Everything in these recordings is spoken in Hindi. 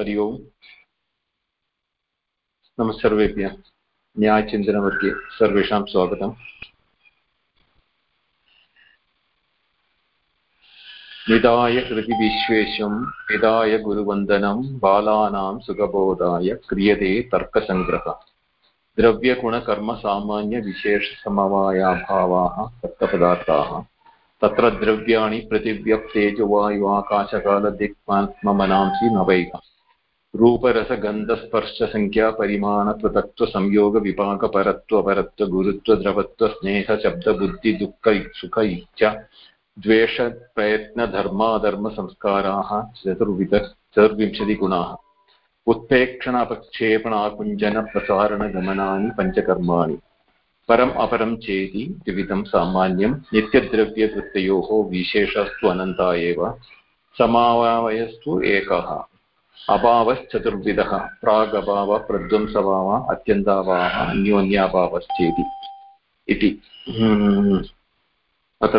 हरि ओम्। नमः सर्वेभ्यः। न्यायचिन्तनमध्ये सर्वेषां स्वागतम्। निधाय हृदि विश्वेशं निधाय गुरुवन्दनं, बालानां सुखबोधाय क्रियते तर्कसङ्ग्रहः। द्रव्यगुणकर्मसामान्यविशेषसमवायाभावाः सप्तपदार्थाः। तत्र द्रव्याणि पृथिव्यप्तेजवायुवाकाशकालदिक्मात्ममनांसि नवैव रूपरसगन्धस्पर्शसङ्ख्यापरिमाणपृथक्त्वसंयोगविपाकपरत्वपरत्वगुरुत्वद्रवत्वस्नेहशब्दबुद्धिदुःख द्वेषप्रयत्नधर्माधर्मसंस्काराः चतुर्विध चतुर्विंशतिगुणाः उत्प्रेक्षण अपक्षेपणाकुञ्जनप्रसारणगमनानि पञ्चकर्माणि परम् अपरं चेति द्विविधं सामान्यं नित्यद्रव्यवृत्तयोः विशेषस्तु अनन्ता एव समावायस्तु एकः। अभावश्चतुर्विधः प्रागभावः प्रध्वंसभावः अत्यन्ताभावः अन्योन्याभावश्चेति इति। हम्म। अत्र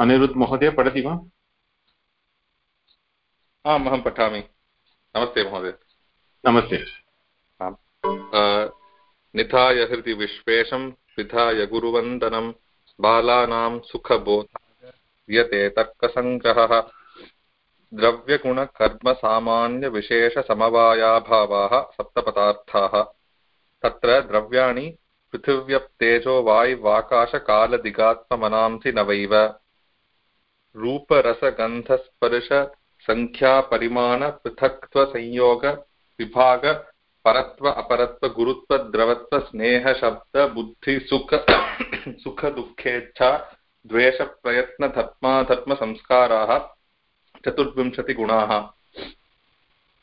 अनिरुद्ध महोदय पठति वा? आम् अहं पठामि। नमस्ते महोदय। नमस्ते। निधाय हृदि विश्वेशं विधाय गुरुवन्दनं बालानां सुखबोधाय यते तर्कसङ्ग्रहः। द्रव्यगुणकर्मसामान्यविशेषसमवायाभावाः सप्तपदार्थाः। तत्र द्रव्याणि पृथिव्यप्तेजो वायुवाकाशकालदिगात्ममनांसि नवैव। रूपरसगन्धस्पर्शसङ्ख्यापरिमाणपृथक्त्वसंयोगविभाग परत्व अपरत्व गुरुत्व द्रवत्व स्नेह शब्द बुद्धि सुख सुख दुःखेच्छा द्वेष प्रयत्न धर्माधर्म संस्काराः चतुर्विंशतिगुणाः।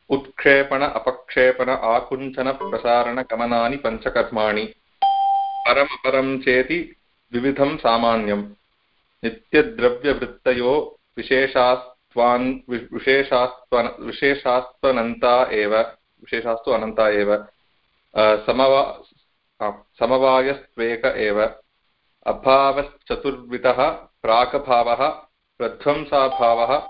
उत्क्षेपण, अपक्षेपण, आकुञ्चन, प्रसारण, गमनानि, पञ्चकर्माणि। परमपरं चेति द्विविधं सामान्यम् नित्यद्रव्यवृत्तयो विशेषास्त्वान् विशेषास्त्वन, विशेषास्त्वनन्ता एव विशेषास्तु अनन्ता एव समवा समवायस्त्वेक एव। अभावश्चतुर्विधः प्राक्भावः प्रध्वंसाभावः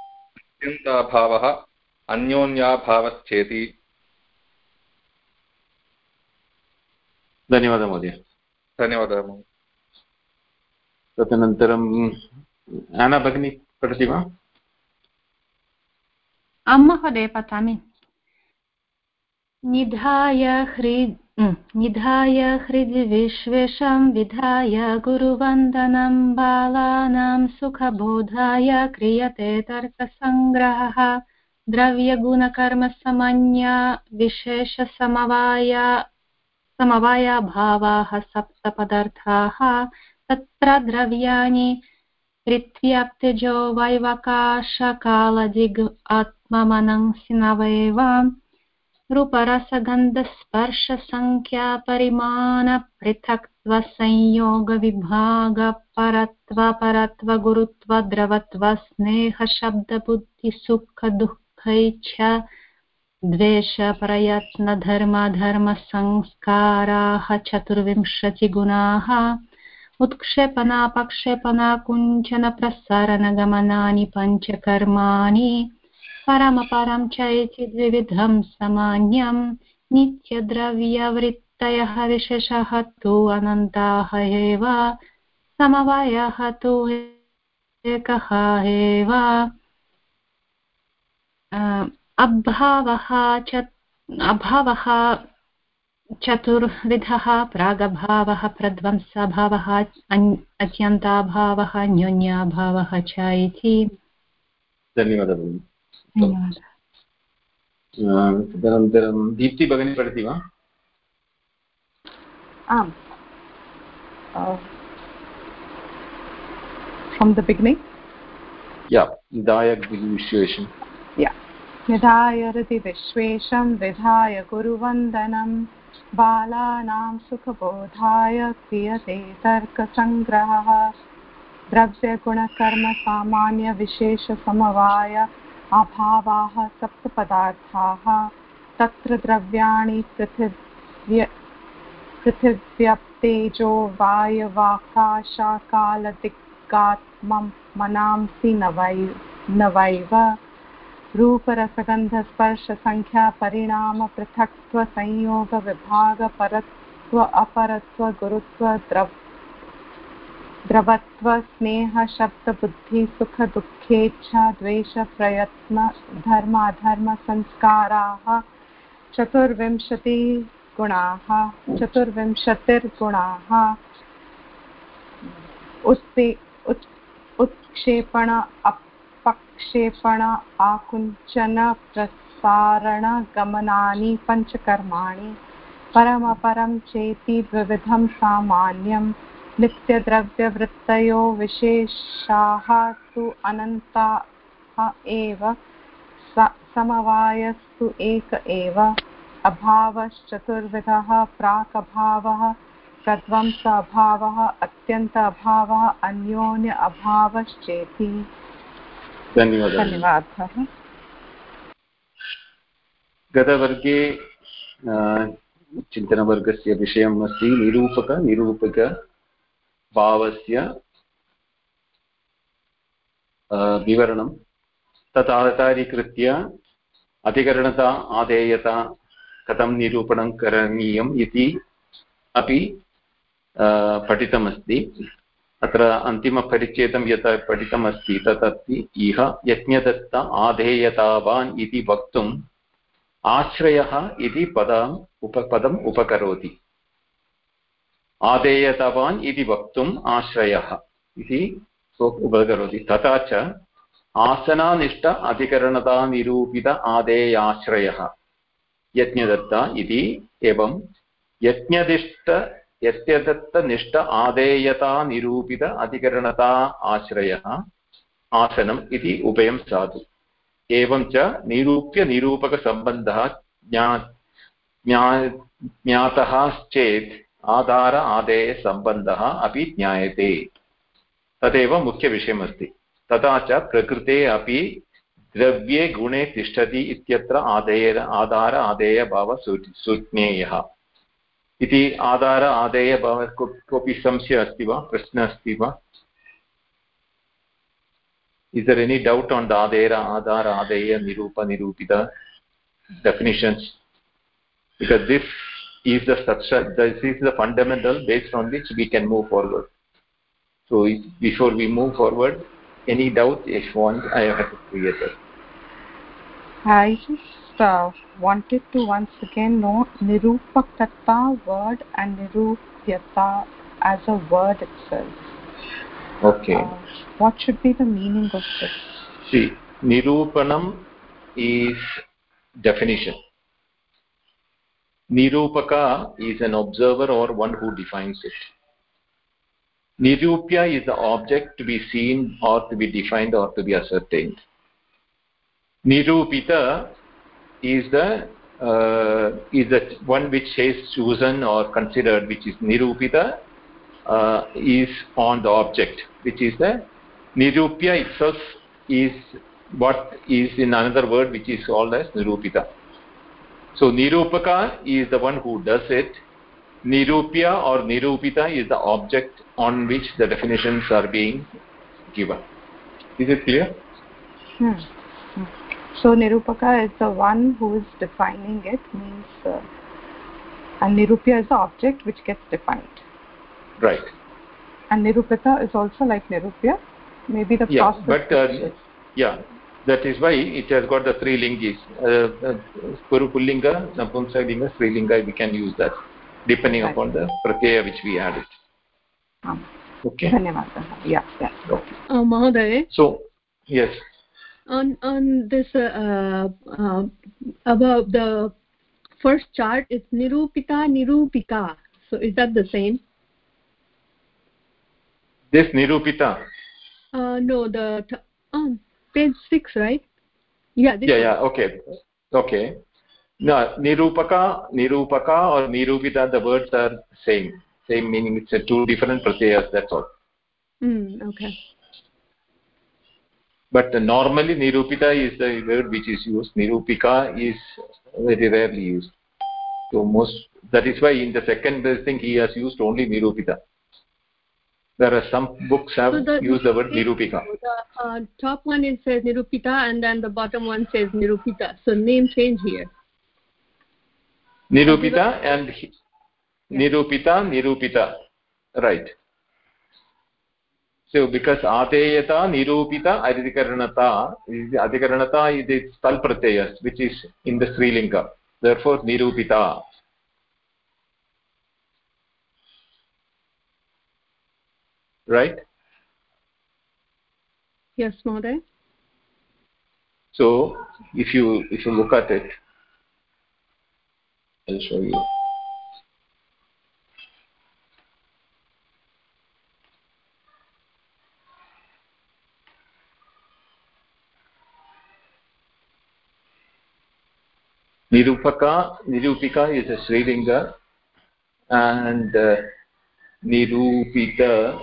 अत्यन्ताभावः अन्योन्याभावश्चेति। धन्यवादः महोदय। धन्यवादः महोदय। तदनन्तरम् आना भगिनी पठति वा? आं महोदय पठामि। निधाय हृद् निधाय हृदि विश्वेशं विधाय गुरुवन्दनं बालानां सुखबोधाय क्रियते तर्कसङ्ग्रहः द्रव्यगुणकर्मसमन्या विशेषसमवाया समवायाभावाः सप्तपदार्थाः तत्र द्रव्याणि पृथ्व्याप्तिजो वैवकाशकालदिग् आत्ममनंसि नवैव रूपरसगन्धस्पर्शसङ्ख्यापरिमाणपृथक्त्वसंयोगविभागपरत्वपरत्वगुरुत्वद्रवत्व स्नेहशब्दबुद्धिसुखदुःखैच्छा द्वेषप्रयत्नधर्मधर्मसंस्काराः चतुर्विंशतिगुणाः उत्क्षेपणापक्षेपणा कुञ्चनप्रसरणगमनानि पञ्चकर्माणि परमपरं च इति द्विविधं सामान्यं नित्यद्रव्यवृत्तयः विशेषः तु अनन्ताः एव, समवायः तु एकः एव। अभावः च अभावः चतुर्विधः, प्रागभावः, प्रध्वंसभावः अत्यन्ताभावः, न्यून्याभावः च इति। धन्यवादः तदनन्तरं दीप्ति भगिनी पठति वा आम्। from the beginning? Yeah nidaya विश्वेशं yeah. निधाय हृदि विश्वेशं विधाय गुरुवन्दनं बालानां सुखबोधाय क्रियते तर्कसङ्ग्रहः द्रव्यगुणकर्मसामान्यविशेषसमवाय अभावाः सप्तपदार्थाः, तत्र द्रव्याणि पृथिव्य पृथिव्यप्तेजो वायवाकाशाकालदिक्कात्मं मनांसि नवै नवैव। रूपरसगन्धस्पर्शसङ्ख्या परिणामपृथक्त्वसंयोगविभागपरत्व अपरत्व गुरुत्व द्रव द्रवत्व स्नेहशब्दबुद्धि सुखदुःखेच्छा, द्वेषप्रयत्न धर्म अधर्मसंस्काराः चतुर्विंशतिगुणाः, चतुर्विंशतिर्गुणाः, उत्पे, उत्, उत्क्षेपण, अपक्षेपण, आकुञ्चन प्रसारणगमनानि पञ्चकर्माणि, परमपरं चेति द्विविधं सामान्यं नित्यद्रव्यवृत्तयो विशेषाः तु अनन्ताः एव समवायस्तु एक एव। अभावश्चतुर्विधः प्राक् अभावः प्रध्वंस अभावः अत्यन्त अभावः अन्योन्य अभावश्चेति धन्यवादः। गतवर्गे चिन्तनवर्गस्य विषयम् अस्ति निरूपक। निरूपकभावस्य विवरणं, तत् आधारीकृत्य अधिकरणता, आधेयता, कथं निरूपणं करणीयम् इति अपि पठितमस्ति। अत्र अन्तिमपरिच्छेदं यत् पठितमस्ति, तत् इह यज्ञदत्त आधेयतावान् इति वक्तुम् आश्रयः इति पदम् उपपदम् उपकरोति। आधेयतवान् इति वक्तुम् आश्रयः। इति उपकरोति तथा च आसनानिष्ठ अधिकरणतानिरूपित आदेयाश्रयः। यज्ञदत्त इति एवं यज्ञदिष्ट, यज्ञदत्तनिष्ठ आदेयतानिरूपित अधिकरणता आश्रयः। आसनम् इति उभयं साधु। एवं च निरूप्य निरूपकसम्बन्धः ज्ञा, ज्ञातः चेत् आधार आदेयसम्बन्धः अपि ज्ञायते। तदेव मुख्यविषयमस्ति तथा च प्रकृते अपि द्रव्ये गुणे तिष्ठति इत्यत्र आदेय, आधार आदेयभावः सुज्ञेयः इति आधार आदेयभावः कोऽपि संशयः अस्ति वा? प्रश्नः अस्ति वा? Is there any doubt on the adera adhara adeya nirupa nirupita definitions? Because this is the structure this is the fundamental based on which we can move forward. So if, before we move forward any doubt yashwant i have to create it. I just uh, wanted to once again know nirupakata word and nirupyata as a word itself. Okay. Uh, what should be the meaning of this? See nirupanam is definition nirupaka is an observer or one who defines it. Nirupya is the object to be seen or to be defined or to be ascertained. Nirupita is the uh, is the one which is chosen or considered which is nirupita uh, is on the object which is the nirupya itself is what is in another word which is called as nirupita so nirupaka is the one who does it. Nirupya or nirupita is the object on which the definitions are being given. Is it clear? Hmm. Hmm. so nirupaka is the one who is defining it means uh, and nirupya is the object which gets defined. Right. And nirupita is also like nirupya. Maybe the yeah process but uh, yeah that is why it has got the three lingis. Uh, uh pullinga napumsaklinga we can use that depending upon the pratyaya which we add it um, okay. Dhanyawad yeah yeah. Okay. Uh, mahoday? So yes. On on this uh, uh, the first chart it's nirupita nirupika. So is that the same? This nirupita? Uh, no the um, page six, right? Yeah. This yeah yeah okay. Okay. No nirupaka nirupaka or nirupita the words are same. Same meaning it's a two different pratyayas that's all. Mm, okay. but uh, normally nirupita is the word which is used. Nirupika is very rarely used. So most that is why in the second thing he has used only nirupita there are some books have So the- used the word nirupika The uh, top one it says Nirupita and then the bottom one says Nirupita. So name change here. nirupita and he- nirupita nirupita right so because adeyata nirupita adhikaranata adhikaranata is the tal pratyaya which is in the strilinga therefore nirupita right Yes, Mother. so if you if you look at it i'll show you nirupaka nirupika is a srilinga and uh, nirupita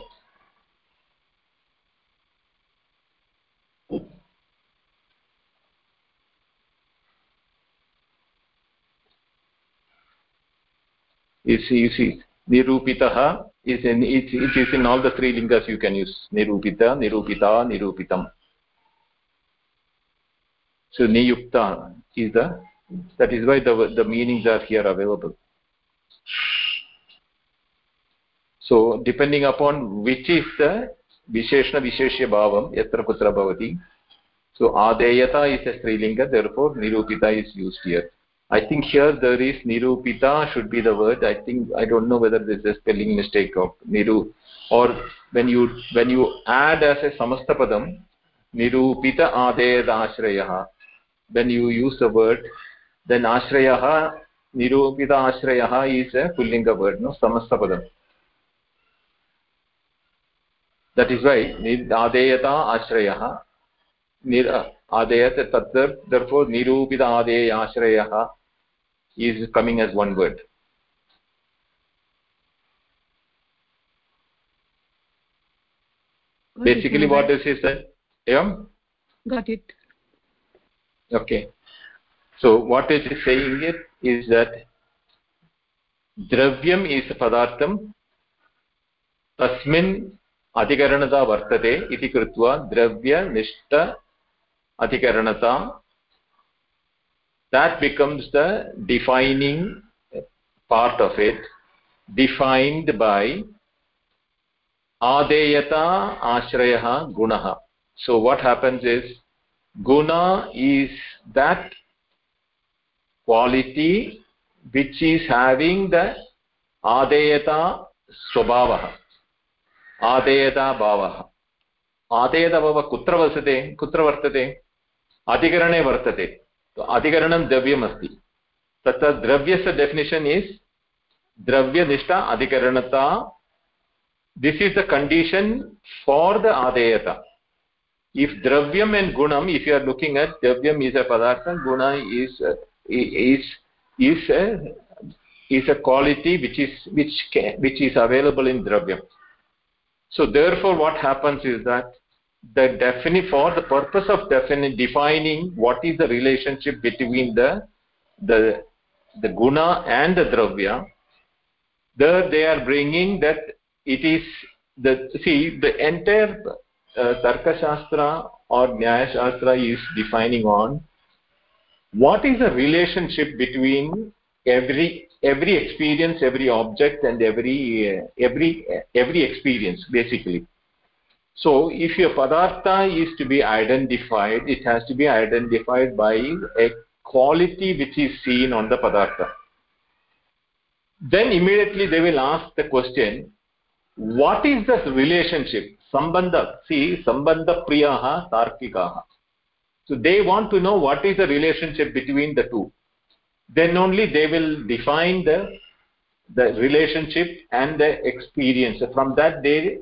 see you see nirupitah is in it, it is in all the three lingas you can use nirupita nirupita nirupitam so niyukta is the that is why the the meanings are here available so depending upon which is the visheshna visheshya bhavam yatra kutra bhavati so adeyata is a strilinga therefore nirupita is used here i think here there is nirupita should be the word i think i don't know whether this is spelling mistake of niru or when you when you add as a samasta padam nirupita adeyata ashrayah when you use the word then ashrayah nirupita ashrayah is a pullinga word no samasta padam that is why adeyata ashrayah nir adeyat tatra therefore nirupita adeya ashrayah is coming as one word Got basically what this is said yeah Got it. okay so what it is saying it is that द्रव्यम् इस् पदार्थं तस्मिन् अधिकरणता वर्तते इति कृत्वा द्रव्यनिष्ठ अधिकरणता that becomes the defining part of it defined by adeyata ashrayah gunah so what happens is guna is that quality which is having the adeyata swabhavah adeyata bhavah bhavah kutra vasate kutra vartate अधिकरणे वर्तते अधिकरणं द्रव्यम् अस्ति तत्र द्रव्यस्य डेफिनेशन् इस् द्रव्यनिष्ठा अधिकरणता this is the condition for the adeyata if dravyam and gunam if you are looking at dravyam is a padartha guna is uh, is is a is a quality which is which can, which is available in dravyam so therefore what happens is that the defini for the purpose of defini defining what is the relationship between the the the guna and the dravya there they are bringing that it is the see the entire uh, tarka shastra or nyaya shastra is defining on what is the relationship between every every experience every object and every uh, every uh, every experience basically so if your padartha is to be identified it has to be identified by a quality which is seen on the padartha. Then immediately they will ask the question what is the relationship? Sambandha see sambandha priyaha tarkikaha. So they want to know what is the relationship between the two. Then only they will define the the relationship and the experience. From that they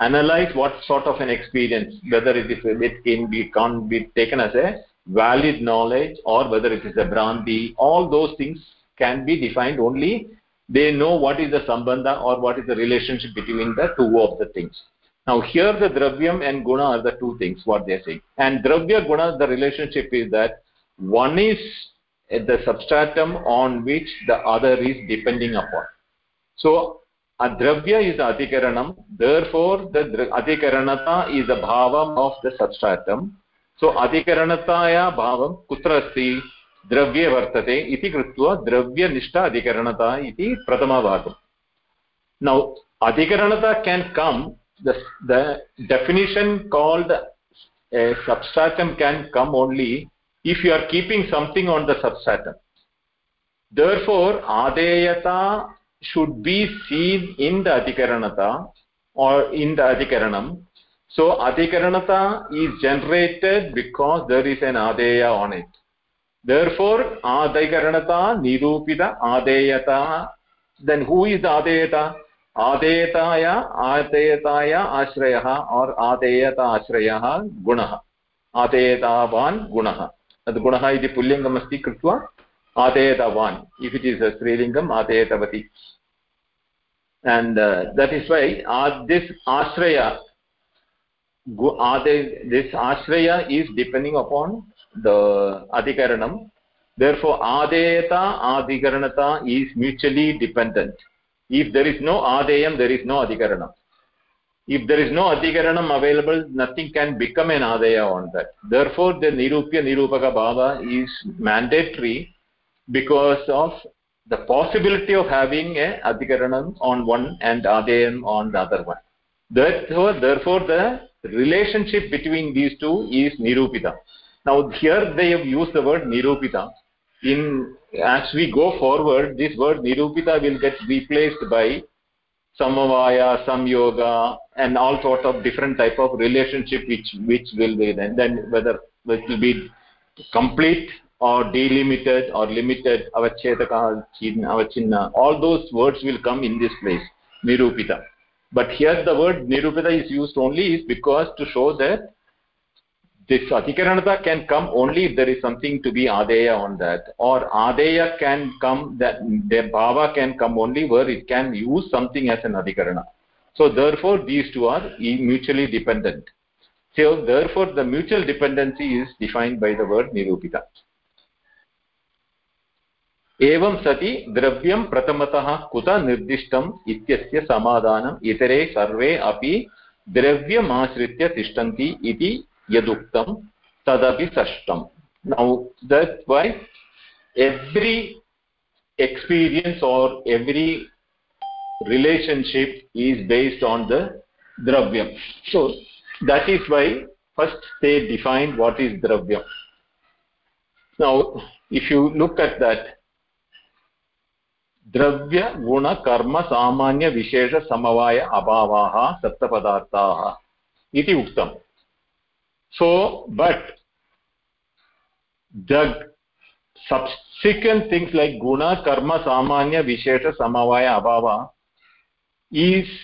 analyze what sort of an experience whether it is it can be can be taken as a valid knowledge or whether it is a branti all those things can be defined only they know what is the sambandha or what is the relationship between the two of the things. Now here the dravyam and guna are the two things what they are saying. And dravya guna the relationship is that one is the substratum on which the other is depending upon. So dravya is the adhikaranam therefore the adhikaranata is the bhavam of the substratum so adhikaranataya bhavam kutra asti द्रव्ये वर्तते इति कृत्वा द्रव्यनिष्ठ अधिकरणता इति प्रथमभागम् नौ अधिकरणता can com the definition called a substratum can come only if you are keeping something on the substratum therefore adeyata should be seen in the adhikaranata or in the adhikaranam so adhikaranata is generated because there is an adeya on it therefore adhikaranata nirupita adeyata then who is the adeyata आदेयताय आदेयताय आश्रयः और् आदेयत आश्रयः गुणः आदेयतावान् गुणः तद् गुणः इति पुल्लिङ्गमस्ति कृत्वा adetavan if it is a strilingam adetavati and uh, that is why uh, this ashraya this ashraya is depending upon the adhikaranam. Therefore adeyata adhikaranata is mutually dependent. If there is no adeyam there is no adhikaranam. If there is no adhikaranam available nothing can become an adeya on that. Therefore the nirupya nirupaka bhava is mandatory because of the possibility of having a adhikaranam on one and adeyam on the other one. Therefore therefore the relationship between these two is nirupita. Now here they have used the word nirupita. In as we go forward this word nirupita will get replaced by samavaya samyoga and all sort of different type of relationship which which will be then then whether it will be complete or delimited or limited avachedaka avachinna. All those words will come in this place nirupita. But here the word nirupita is used only is because to show that this adhikaranata can come only if there is something to be adeya on that. Or adeya can come that the bhava can come only where it can use something as an adhikarana. So therefore these two are mutually dependent. So therefore the mutual dependency is defined by the word nirupita एवं सति द्रव्यं प्रथमतः कुत निर्दिष्टम् इत्यस्य समाधानम्? इतरे सर्वे अपि द्रव्यमाश्रित्य तिष्ठन्ति इति यदुक्तं तदपि षष्टम् now that why every experience or every relationship is based on the द्रव्यं so that is why first they define what is द्रव्यं now if you look at that द्रव्य, गुण, कर्म, सामान्य, विशेष, समवाय, अभावाः, सप्तपदार्थाः इति उक्तम्। So but subsequent things like गुण, कर्म, सामान्य, विशेष, समवाय, अभावः ईस्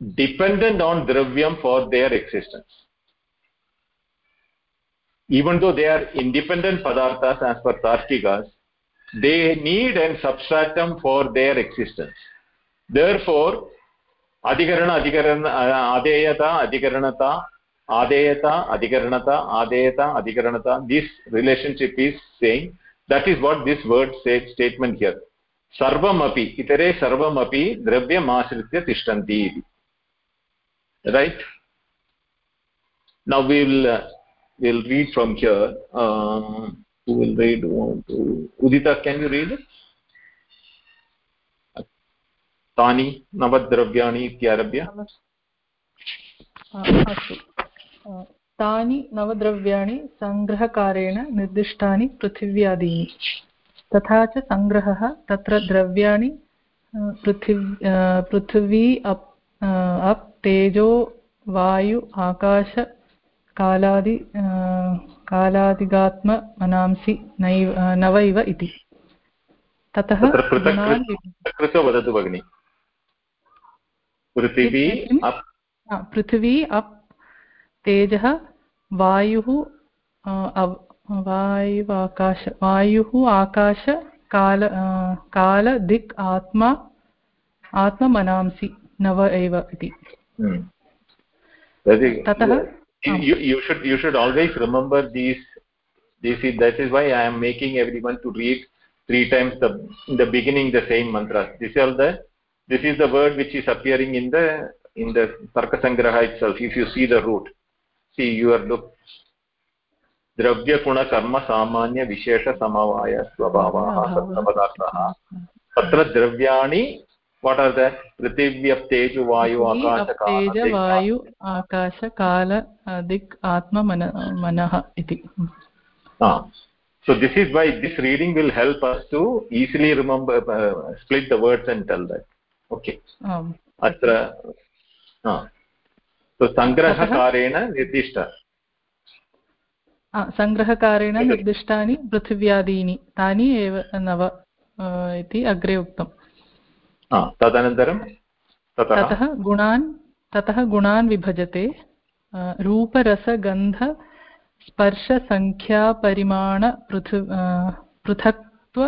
डिपेण्डेण्ट् आन् द्रव्यं for their existence even though they are independent padarthas as per tarkikas they need a substratum for their existence therefore adhikarana adhikarana adeyata adhikaranata adeyata adhikaranata adeyata adhikaranata this relationship is saying that is what this word says statement here sarvam api itare sarvam api dravyam ashritya tishtanti iti right now we will who will read to udita, can you read तानि नवद्रव्याणि इत्यारभ्य अस्तु तानि नवद्रव्याणि सङ्ग्रहकारेण निर्दिष्टानि पृथिव्यादीनि तथा च सङ्ग्रहः तत्र द्रव्याणि पृथिव् पृथिवी अप् अप् तेजो वायु आकाश कालादि कालादिगात्म मनांसि नैव नवैव इति। ततः वदतु भगिनि। पृथिवी अप् तेजः वायुः वायुवाकाश वायुः आकाश काल काल दिक् आत्मा आत्ममनांसि नव एव इति। ततः you, you should you should always remember these this is that is why i am making everyone to read three times the in the beginning the same mantra these are the this is the word which is appearing in the in the tarkasangraha itself if you see the root see your look द्रव्यगुणकर्मसामान्यविशेषसमवायस्वभावाः सप्तपदार्थाः तत्र द्रव्याणि What are that पृथिव्यप्तेजु वायु तेज वायु आकाशकाल दिक् आत्ममन मनः इति so this is why this reading will help us to easily remember uh, split the words and tell that okay um atra ha so sangrahakareण निर्दिष्ट सङ्ग्रहकारेण निर्दिष्टानि पृथिव्यादीनि तानि एव नव इति अग्रे उक्तम् तदनन्तरं ततः गुणान् ततः गुणान् विभजते रूपरसगन्ध, स्पर्शसङ्ख्यापरिमाण, पृथु पृथक्त्व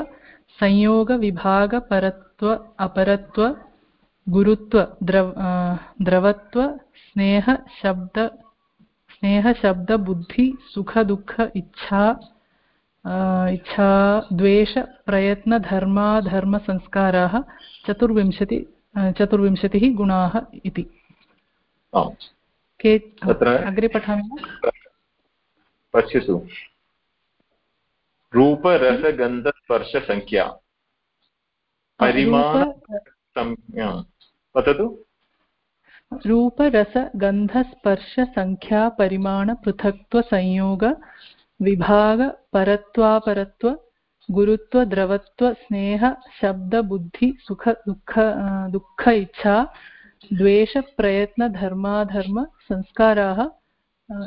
संयोगविभागपरत्व अपरत्व, गुरुत्व, द्रव द्रवत्व स्नेहशब्द स्नेहशब्दबुद्धि सुखदुःख इच्छा इच्छा द्वेषप्रयत्नधर्माधर्मसंस्काराः चतुर्विंशति चतुर्विंशतिः गुणाः इति। के अग्रे पठामि पश्यतु। रूपरसगन्धस्पर्शसङ्ख्या परिमाण वदतु रूपरसगन्धस्पर्शसङ्ख्यापरिमाणपृथक्त्वसंयोग विभाग परत्वापरत्व गुरुत्वद्रवत्व स्नेह शब्दबुद्धि सुख, दुःख दुःख, इच्छा द्वेषप्रयत्नधर्माधर्म संस्काराः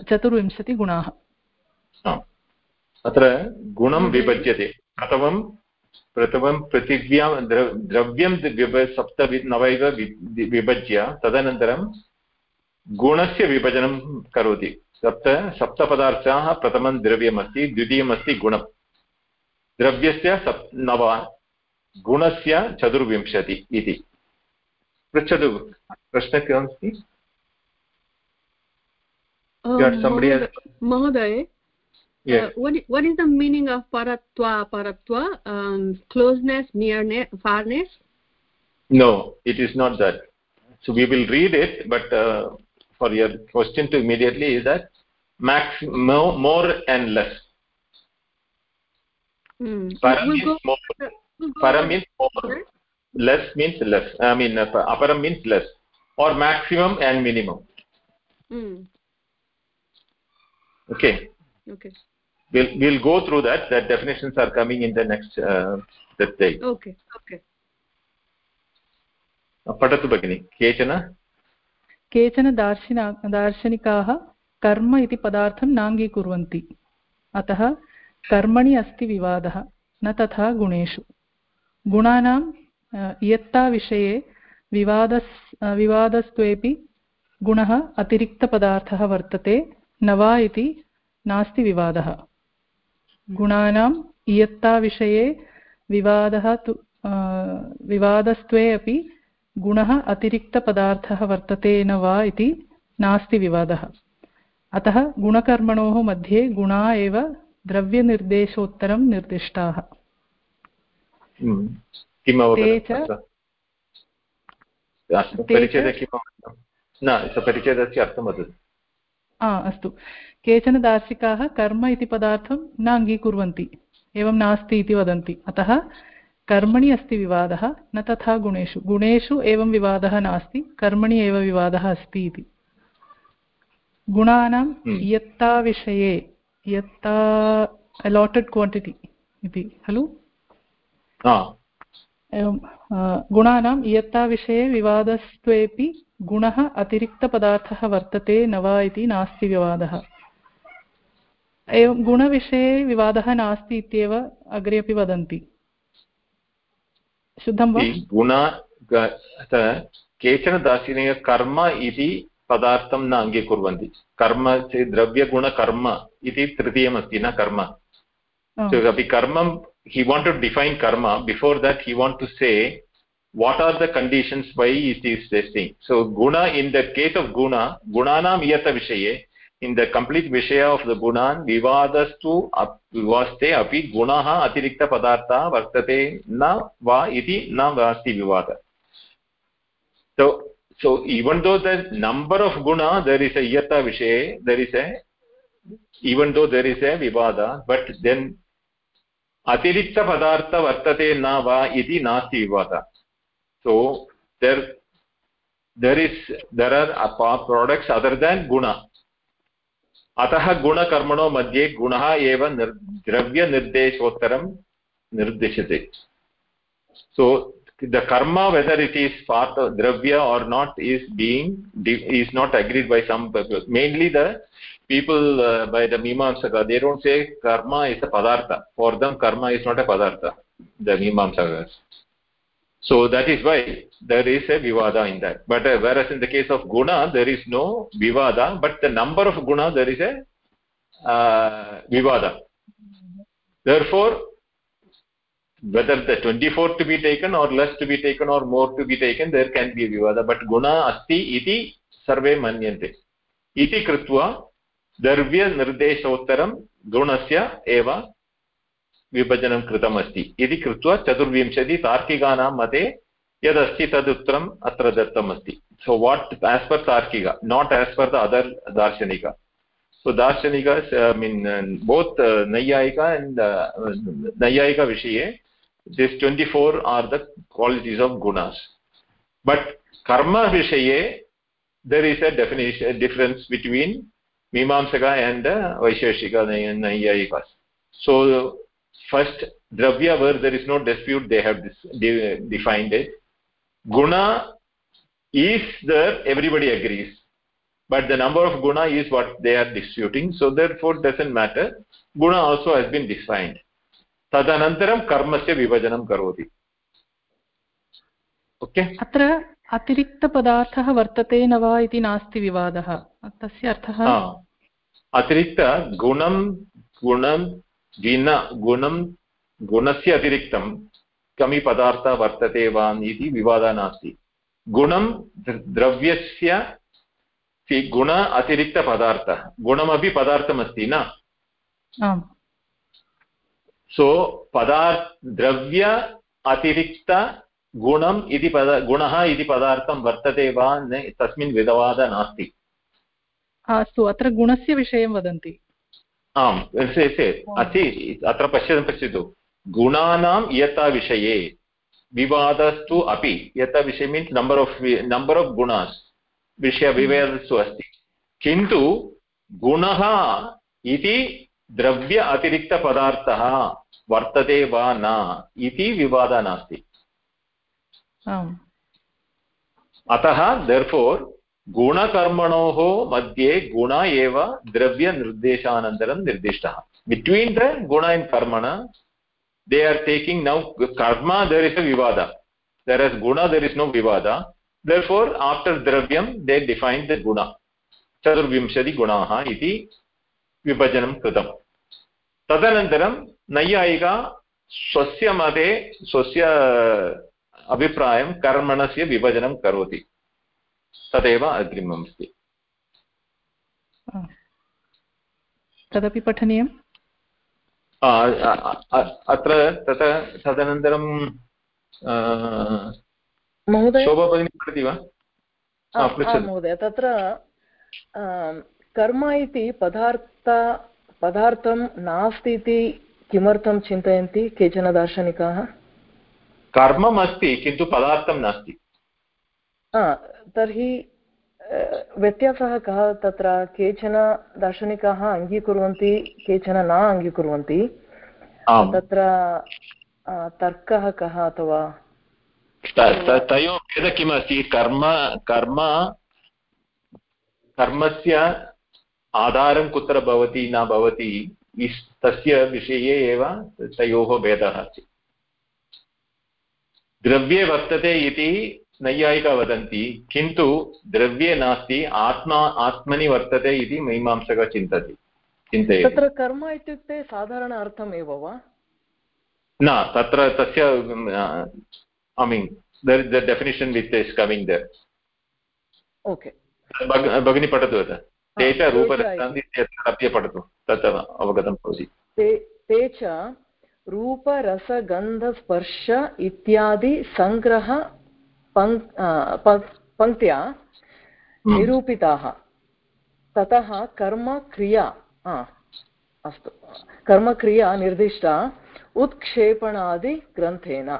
चतुर्विंशतिगुणाः अत्र गुणं विभज्यते। प्रथमं प्रथमं पृथिव्यां द्रव्यं सप्त नवैव विभज्य। तदनन्तरं गुणस्य विभजनं करोति। तत्र सप्तपदार्थाः प्रथमं द्रव्यमस्ति द्वितीयमस्ति गुणं द्रव्यस्य सप् नव गुणस्य चतुर्विंशति इति। पृच्छतु प्रश्न किमस्ति महोदय what is the meaning of परत्व अपरत्व question to immediately is that max more, more and less mm. para we'll means more we'll para means more less means less i mean uh, apara means less or maximum and minimum mm. okay okay we'll we'll go through that that definitions are coming in the next uh, that day okay okay पठतु भगिनि केचन केचन दार्शिना दार्शनिकाः कर्म इति पदार्थं नाङ्गीकुर्वन्ति। अतः कर्मणि अस्ति विवादः न तथा गुणेषु। गुणानां इयत्ताविषये विवादस् विवादस्त्वेपि गुणः अतिरिक्तपदार्थः वर्तते न वा इति नास्ति विवादः। गुणानाम् इयत्ताविषये विवादः तु विवादस्त्वे अपि गुणः अतिरिक्तपदार्थः वर्तते न वा इति नास्ति विवादः। अतः गुणकर्मणोः मध्ये गुणा एव द्रव्यनिर्देशोत्तरं निर्दिष्टाः। ते च परिचयस्य अर्थं वदतु। अस्तु। केचन दार्शिकाः कर्म इति पदार्थं न अङ्गीकुर्वन्ति एवं नास्ति इति वदन्ति। अतः कर्मणि अस्ति विवादः न तथा गुणेषु। गुणेषु एवं विवादः नास्ति कर्मणि एव विवादः अस्ति इति। गुणानां हम्म। यत्ताविषये यत्ता अलाटेड् क्वाण्टिटि इति खलु? एवं गुणानां इयत्ताविषये विवादस्त्वेपि गुणः अतिरिक्तपदार्थः वर्तते न वा इति नास्ति विवादः। एवं गुणविषये विवादः नास्ति इत्येव अग्रे अपि वदन्ति। शुद्धं वा? गुण केचन दार्शनिक कर्म इति पदार्थं न अङ्गीकुर्वन्ति कर्म द्रव्यगुणकर्म इति तृतीयमस्ति न कर्म। oh. अपि कर्मं हि वाण्ट् टु डिफैन् कर्म before that he want to say what are the conditions why it is testing so गुण इन् द केस् आफ् गुण गुणानां इयतविषये इन् द कम्प्लीट् विषय आफ् द गुणान् विवादस्तु वास्ते अपि गुणः अतिरिक्तपदार्थः वर्तते न वा इति न अस्ति विवादः सो so even though the number of guna there is a yata vishay there is a even though there is a vivada but then अतिरिक्तपदार्थ वर्तते न वा इति नास्ति विवादः so there there is there are products other than guna अतः गुणकर्मणो मध्ये गुणः एव निर् द्रव्यनिर्देशोत्तरं निर्दिशते so the karma whether it is part of dravya or not is being is not agreed by some people mainly the people uh, by the mimamsaka they don't say karma is a padartha. For them karma is not a padartha the mimamsakas so that is why there is a vivada in that. But uh, whereas in the case of guna there is no vivada but the number of guna there is a uh, vivada. Therefore whether the 24 to be taken or less to be taken or more to be taken there can be a vivada but guna asti iti sarve manyante iti krutva द्रव्यनिर्देशोत्तरं गुणस्य एव विभजनं कृतम् अस्ति इति कृत्वा चतुर्विंशति तार्किकानां मते यदस्ति तदुत्तरम् अत्र दत्तम् अस्ति सो वाट् एस् पर् तार्किक not as per the other दार्शनिक so darshanika i mean uh, both this 24 are the qualities of gunas. But karma vishaye there is a definition a difference between mimamsaka and uh, vaisheshika so first dravya where there is no dispute they have de defined it. Guna is there everybody agrees. But the number of guna is what they are disputing so therefore doesn't matter. Guna also has been defined तदनन्तरं कर्मस्य विभजनं करोति। ओके? अत्र अतिरिक्तपदार्थः वर्तते न वा इति नास्ति विवादः। तस्य अर्थः? अतिरिक्त गुणं गुणं विन गुणं गुणस्य अतिरिक्तं कमि पदार्थः वर्तते वा इति विवादः नास्ति। गुणं द्रव्यस्य गुण अतिरिक्तपदार्थः। गुणमपि पदार्थमस्ति न? सो पदार्थ द्रव्य अतिरिक्त गुणम् इति पद गुणः इति पदार्थं वर्तते वा न तस्मिन् विधवादः नास्ति अस्तु अत्र गुणस्य विषयं वदन्ति आम् अस्ति अत्र पश्य पश्यतु गुणानां यथा विवादस्तु अपि यथा विषय means number of number of गुणास् विषय विवादस्तु अस्ति किन्तु गुणः इति द्रव्य अतिरिक्तपदार्थः वर्तते वा न इति विवादः नास्ति। अतः देर्फोर् गुणकर्मणोः मध्ये गुण एव द्रव्यनिर्देशानन्तरं निर्दिष्टः। बिट्वीन् द गुण इन् कर्मण दे आर् टेकिङ्ग् नौ कर्म देर् इस् विवाद। देर् इस् गुण देर् इस् नो विवाद। देर्फोर् आफ्टर् द्रव्यं दे डिफैन् द गुण। चतुर्विंशतिगुणाः इति विभजनं कृतं तदनन्तरं नैयायिका स्वस्य मते स्वस्य अभिप्रायं कर्मणस्य विभजनं करोति। तदेव अग्रिमम् अस्ति तदपि पठनीयम् अत्र तत तदनन्तरं शोभा पठति वा? महोदय तत्र कर्म इति पदार्थ पदार्थं नास्ति इति किमर्थं चिन्तयन्ति केचन दार्शनिकाः? कर्मम् अस्ति किन्तु पदार्थं नास्ति। तर्हि व्यत्यासः कः तत्र? केचन दार्शनिकाः अङ्गीकुर्वन्ति केचन न अङ्गीकुर्वन्ति। तत्र तर्कः कः अथवा? तयोः भेदः किमस्ति? कर्म कर्म कर्मस्य आधारं कुत्र भवति न भवति? तस्य विषये एव तयोः भेदः अस्ति। द्रव्ये वर्तते इति नैयायिका वदन्ति किन्तु द्रव्ये नास्ति आत्मा आत्मनि वर्तते इति मीमांसकः चिन्तति चिन्तयति। तत्र कर्म इत्युक्ते साधारण अर्थम् एव वा? न तत्र तस्य I mean the definition with is coming there okay भगिनी पठतु ते च रूपरसगन्धि पठतु तत् अवगतं भवति। ते च रूपरसगन्धस्पर्श इत्यादि सङ्ग्रह पङ्क्त्या Hmm. निरूपिताः। ततः कर्मक्रिया अस्तु। कर्मक्रिया निर्दिष्टा उत्क्षेपणादिग्रन्थेन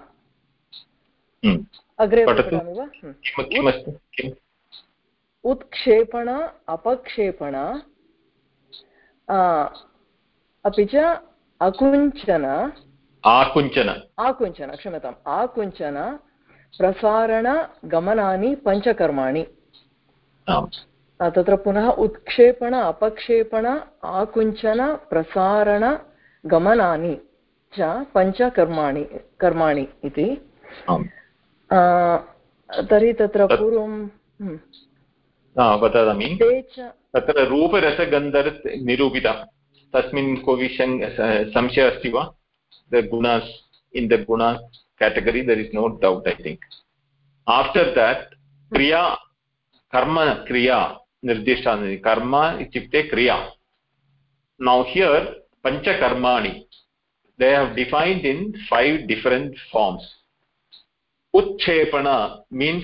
Hmm. अग्रे पठामि वा Hmm. किम- किमस्ति किम् उत्क्षेपण अपक्षेपण अपि च अकुञ्चन। आकुञ्चन। आकुञ्चन क्षम्यताम्। आकुञ्चन प्रसारणगमनानि पञ्चकर्माणि। तत्र पुनः उत्क्षेपण अपक्षेपण आकुञ्चन प्रसारणगमनानि च पञ्चकर्माणि कर्माणि इति। तर्हि तत्र पूर्वं हम्म, वदामि तत्र रूपरसगन्धर निरूपिता तस्मिन् कोऽपि संशयः अस्ति वा? द गुणास् इन् द गुण category there is no doubt I think after that क्रिया कर्म क्रिया निर्दिष्टा कर्म इत्युक्ते क्रिया नौ हियर् पञ्चकर्माणि they have defined in five different forms. Utchepana means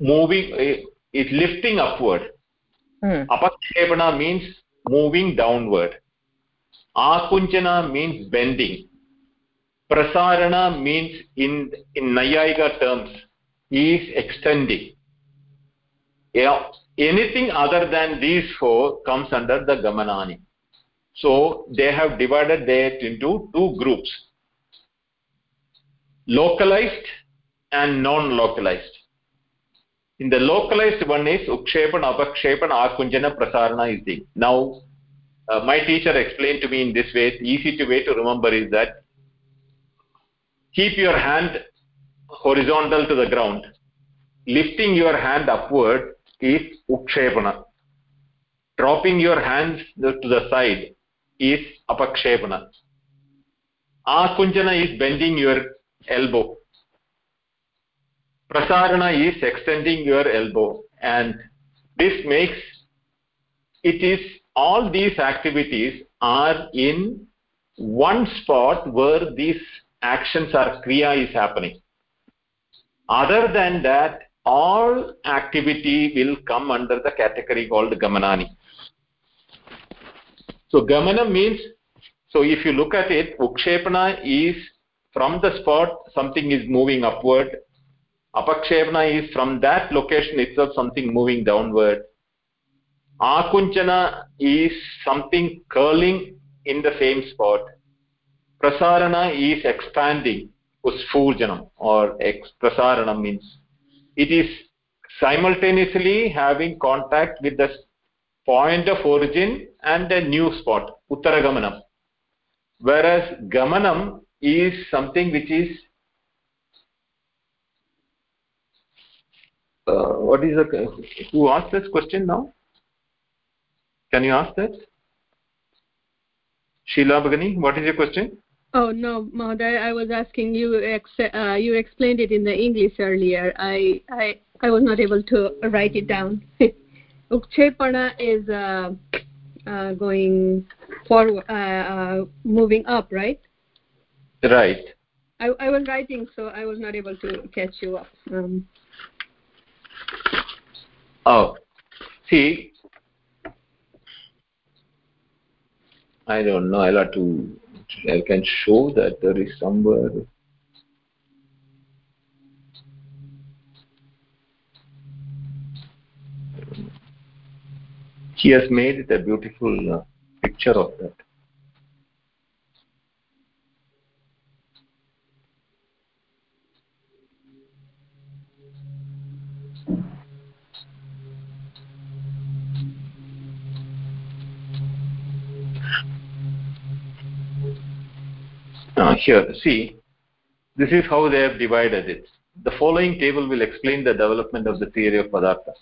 moving is lifting upward. Mm. Means moving downward. Akunchana means bending. Prasarana means, in, in Nayayika terms, is extending. Yeah, anything other than these four comes under the Gamanani. So they have divided that into two groups localized and non localized in the localized one is ukshepana apakshepana akunjana prasarana is the. Now uh, my teacher explained to me in this way the easy to way to remember is that keep your hand horizontal to the ground. Lifting your hand upward is ukshepana dropping your hands to the side is apakshepana akunjana is bending your elbow prasarana is extending your elbow and this makes it is all these activities are in one spot where these actions or kriya is happening. Other than that all activity will come under the category called gamanani. So gamana means so if you look at it ukshepana is from the spot something is moving upward apakshepana is from that location itself something moving downward. akunchana is something curling in the same spot. prasarana is expanding usfurjanam or ex prasaranam means it is simultaneously having contact with the point of origin and a new spot uttaragamanam whereas gamanam is something which is uh, what is the who asked this question now can you ask that sheila bagani what is your question Oh no, Mahoday, I was asking you. Ex- uh, you explained it in the English earlier. I I I was not able to write it down. Ukchepana is uh, uh, going forward, uh, uh, moving up, right? right I, I was writing, so I was not able to catch you up. Um, oh. See? I don't know. I'll have to i can show that there is somewhere. He has made it a beautiful uh, picture of that uh, here see this is how they have divided it. The following table will explain the development of the theory of padartha.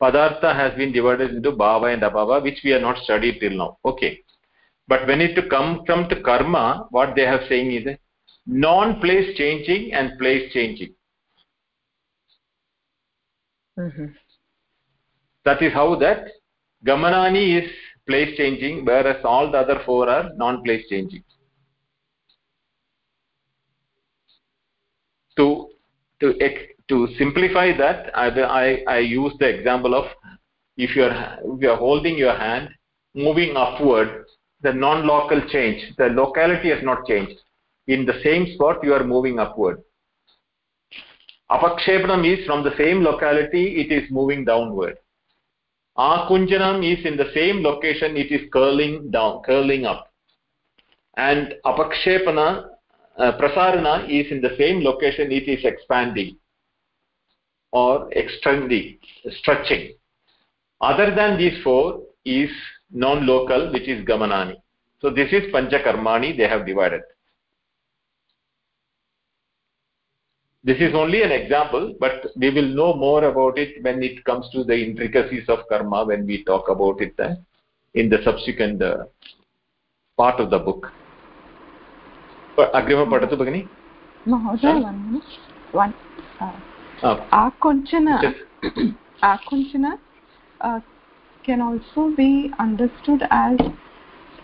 Padartha has been divided into bhava and abhava which we have not studied till now. Okay. But when it to come come to karma what they have saying is non place changing and place changing. Mhm. that is how that gamanani is place changing whereas all the other four are non place changing to to to simplify that, I, I, I use the example of if you're, if you're holding your hand, moving upward, the non-local change, the locality has not changed. In the same spot, you are moving upward. Apakshepanam is from the same locality, it is moving downward. Akunjanam is in the same location, it is curling down, curling up. And Apakshepana, uh, Prasarana is in the same location, it is expanding or extending, stretching. Other than these four is non-local, which is Gamanani. So this is Panchakarmani, they have divided. This is only an example, but we will know more about it when it comes to the intricacies of karma when we talk about it uh, in the subsequent uh, part of the book. अग्रिमं पठतु भगिनि महोदय one one akunchana akunchana uh, can also be understood as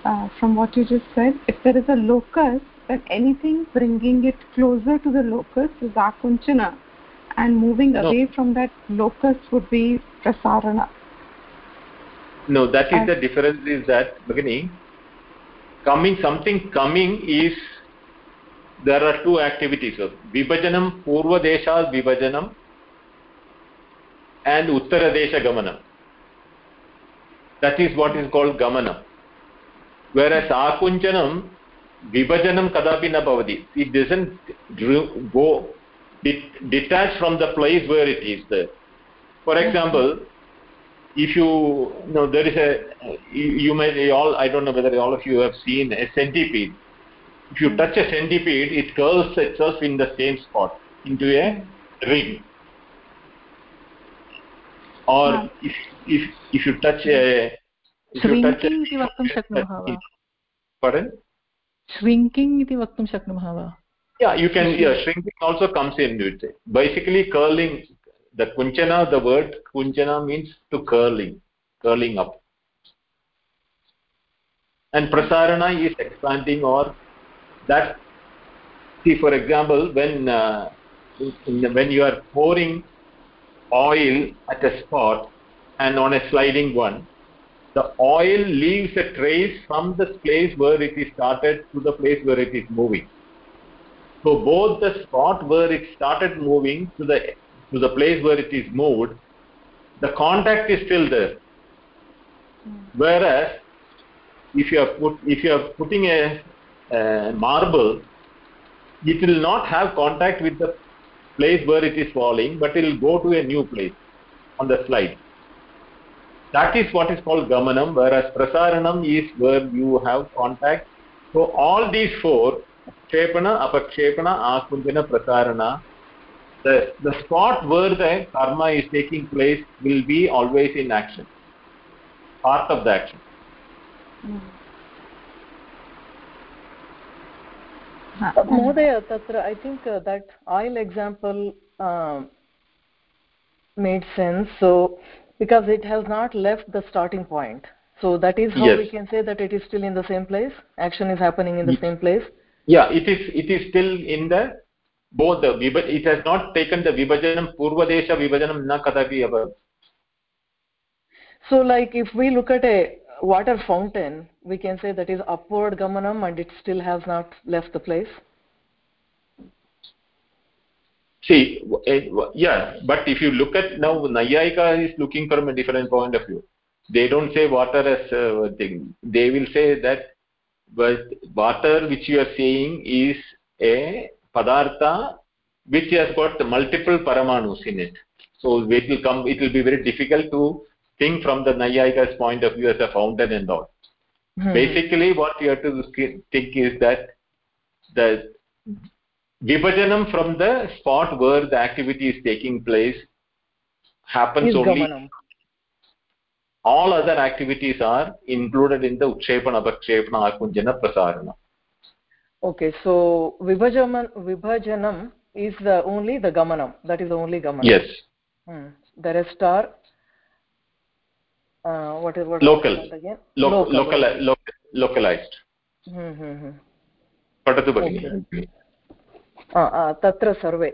uh, from what you just said if there is a locus then anything bringing it closer to the locus is akunchana and moving no. away from that locus would be prasarana no that is the difference is that beginning coming something coming is there are two activities of vibhajanam purva desha vibhajanam and uttara desha gamanam. That is what is called gamanam. Whereas akunchanam vibhajanam kadapi na bhavati it doesn't go detach from the place where it is there. For example if you, you know there is a you, you may all i don't know whether all of you have seen a centipede if you touch a centipede it curls itself in the same spot into a ring or if if if you touch a shrinking इति वक्तुं शक्नुमः वा pardon shrinking इति वक्तुं शक्नुमः वा yeah you can yeah shrinking also comes in with it basically curling the kunchana the word kunchana means to curling curling up and prasarana is expanding or that see for example when uh, the, when you are pouring oil at a spot and on a sliding one the oil leaves a trace from the place where it is started to the place where it is moving. So both the spot where it started moving to the to the place where it is moved the contact is still there. Whereas if you are put if you are putting a uh, marble, it will not have contact with the place where it is falling, but it will go to a new place on the slide. That is what is called gamanam, whereas prasaranam is where you have contact. So all these four, kshepana, apakshepana, akunjana, prasarana, the, the spot where the karma is taking place will be always in action, part of the action. Mm. महोदय तत्र I think that I'll example made sense so because it has not left the starting point so that is how yes. we can say that it is still in the same place action is happening in the same place yeah it is it is still in the both the it has not taken the vibhajanam purva desha vibhajanam na kadapi abhav so like if we look at a water fountain we can say that is upward gamanam and it still has not left the place. See eh, yeah but if you look at now nayayika is looking from a different point of view. They don't say water as a thing. They will say that but water which you are seeing is a padartha which has got multiple paramanus in it. So it will come it will be very difficult to think from the Nayayika's point of view as a fountain and all. Hmm. Basically, what you have to think is that the vibhajanam from the spot where the activity is taking place happens is only. Gamanam. All other activities are included in the Utshepana, Abhakshepana, Akunjana, Prasarana. Okay, so vibhajanam, vibhajanam is the only the Gamanam. That is the only Gamanam. Yes. Hmm. The rest are uh, what is what local. again? Lo local local, local localized. पठतु भगिनि तत्र सर्वे